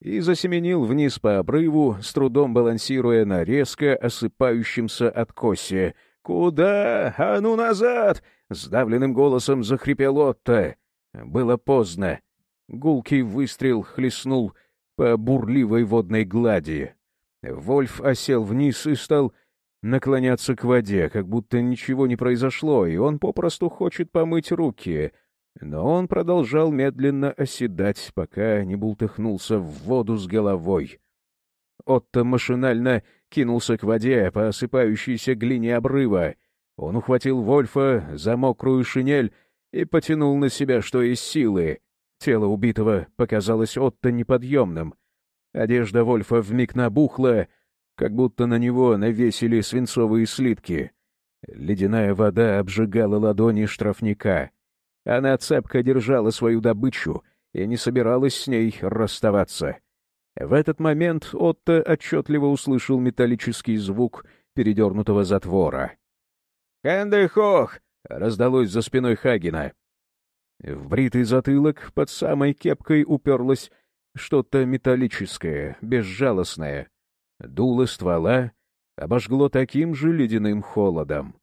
и засеменил вниз по обрыву, с трудом балансируя на резко осыпающемся откосе. «Куда? А ну назад!» — сдавленным голосом захрипел Отто. Было поздно. Гулкий выстрел хлестнул по бурливой водной глади. Вольф осел вниз и стал наклоняться к воде, как будто ничего не произошло, и он попросту хочет помыть руки. Но он продолжал медленно оседать, пока не бултыхнулся в воду с головой. Отто машинально кинулся к воде по осыпающейся глине обрыва. Он ухватил Вольфа за мокрую шинель и потянул на себя, что из силы. Тело убитого показалось Отто неподъемным. Одежда Вольфа вмиг набухла, как будто на него навесили свинцовые слитки. Ледяная вода обжигала ладони штрафника. Она цепко держала свою добычу и не собиралась с ней расставаться. В этот момент Отто отчетливо услышал металлический звук передернутого затвора. «Хэнде-хох!» — раздалось за спиной Хагена. В бритый затылок под самой кепкой уперлось что-то металлическое, безжалостное. Дуло ствола обожгло таким же ледяным холодом.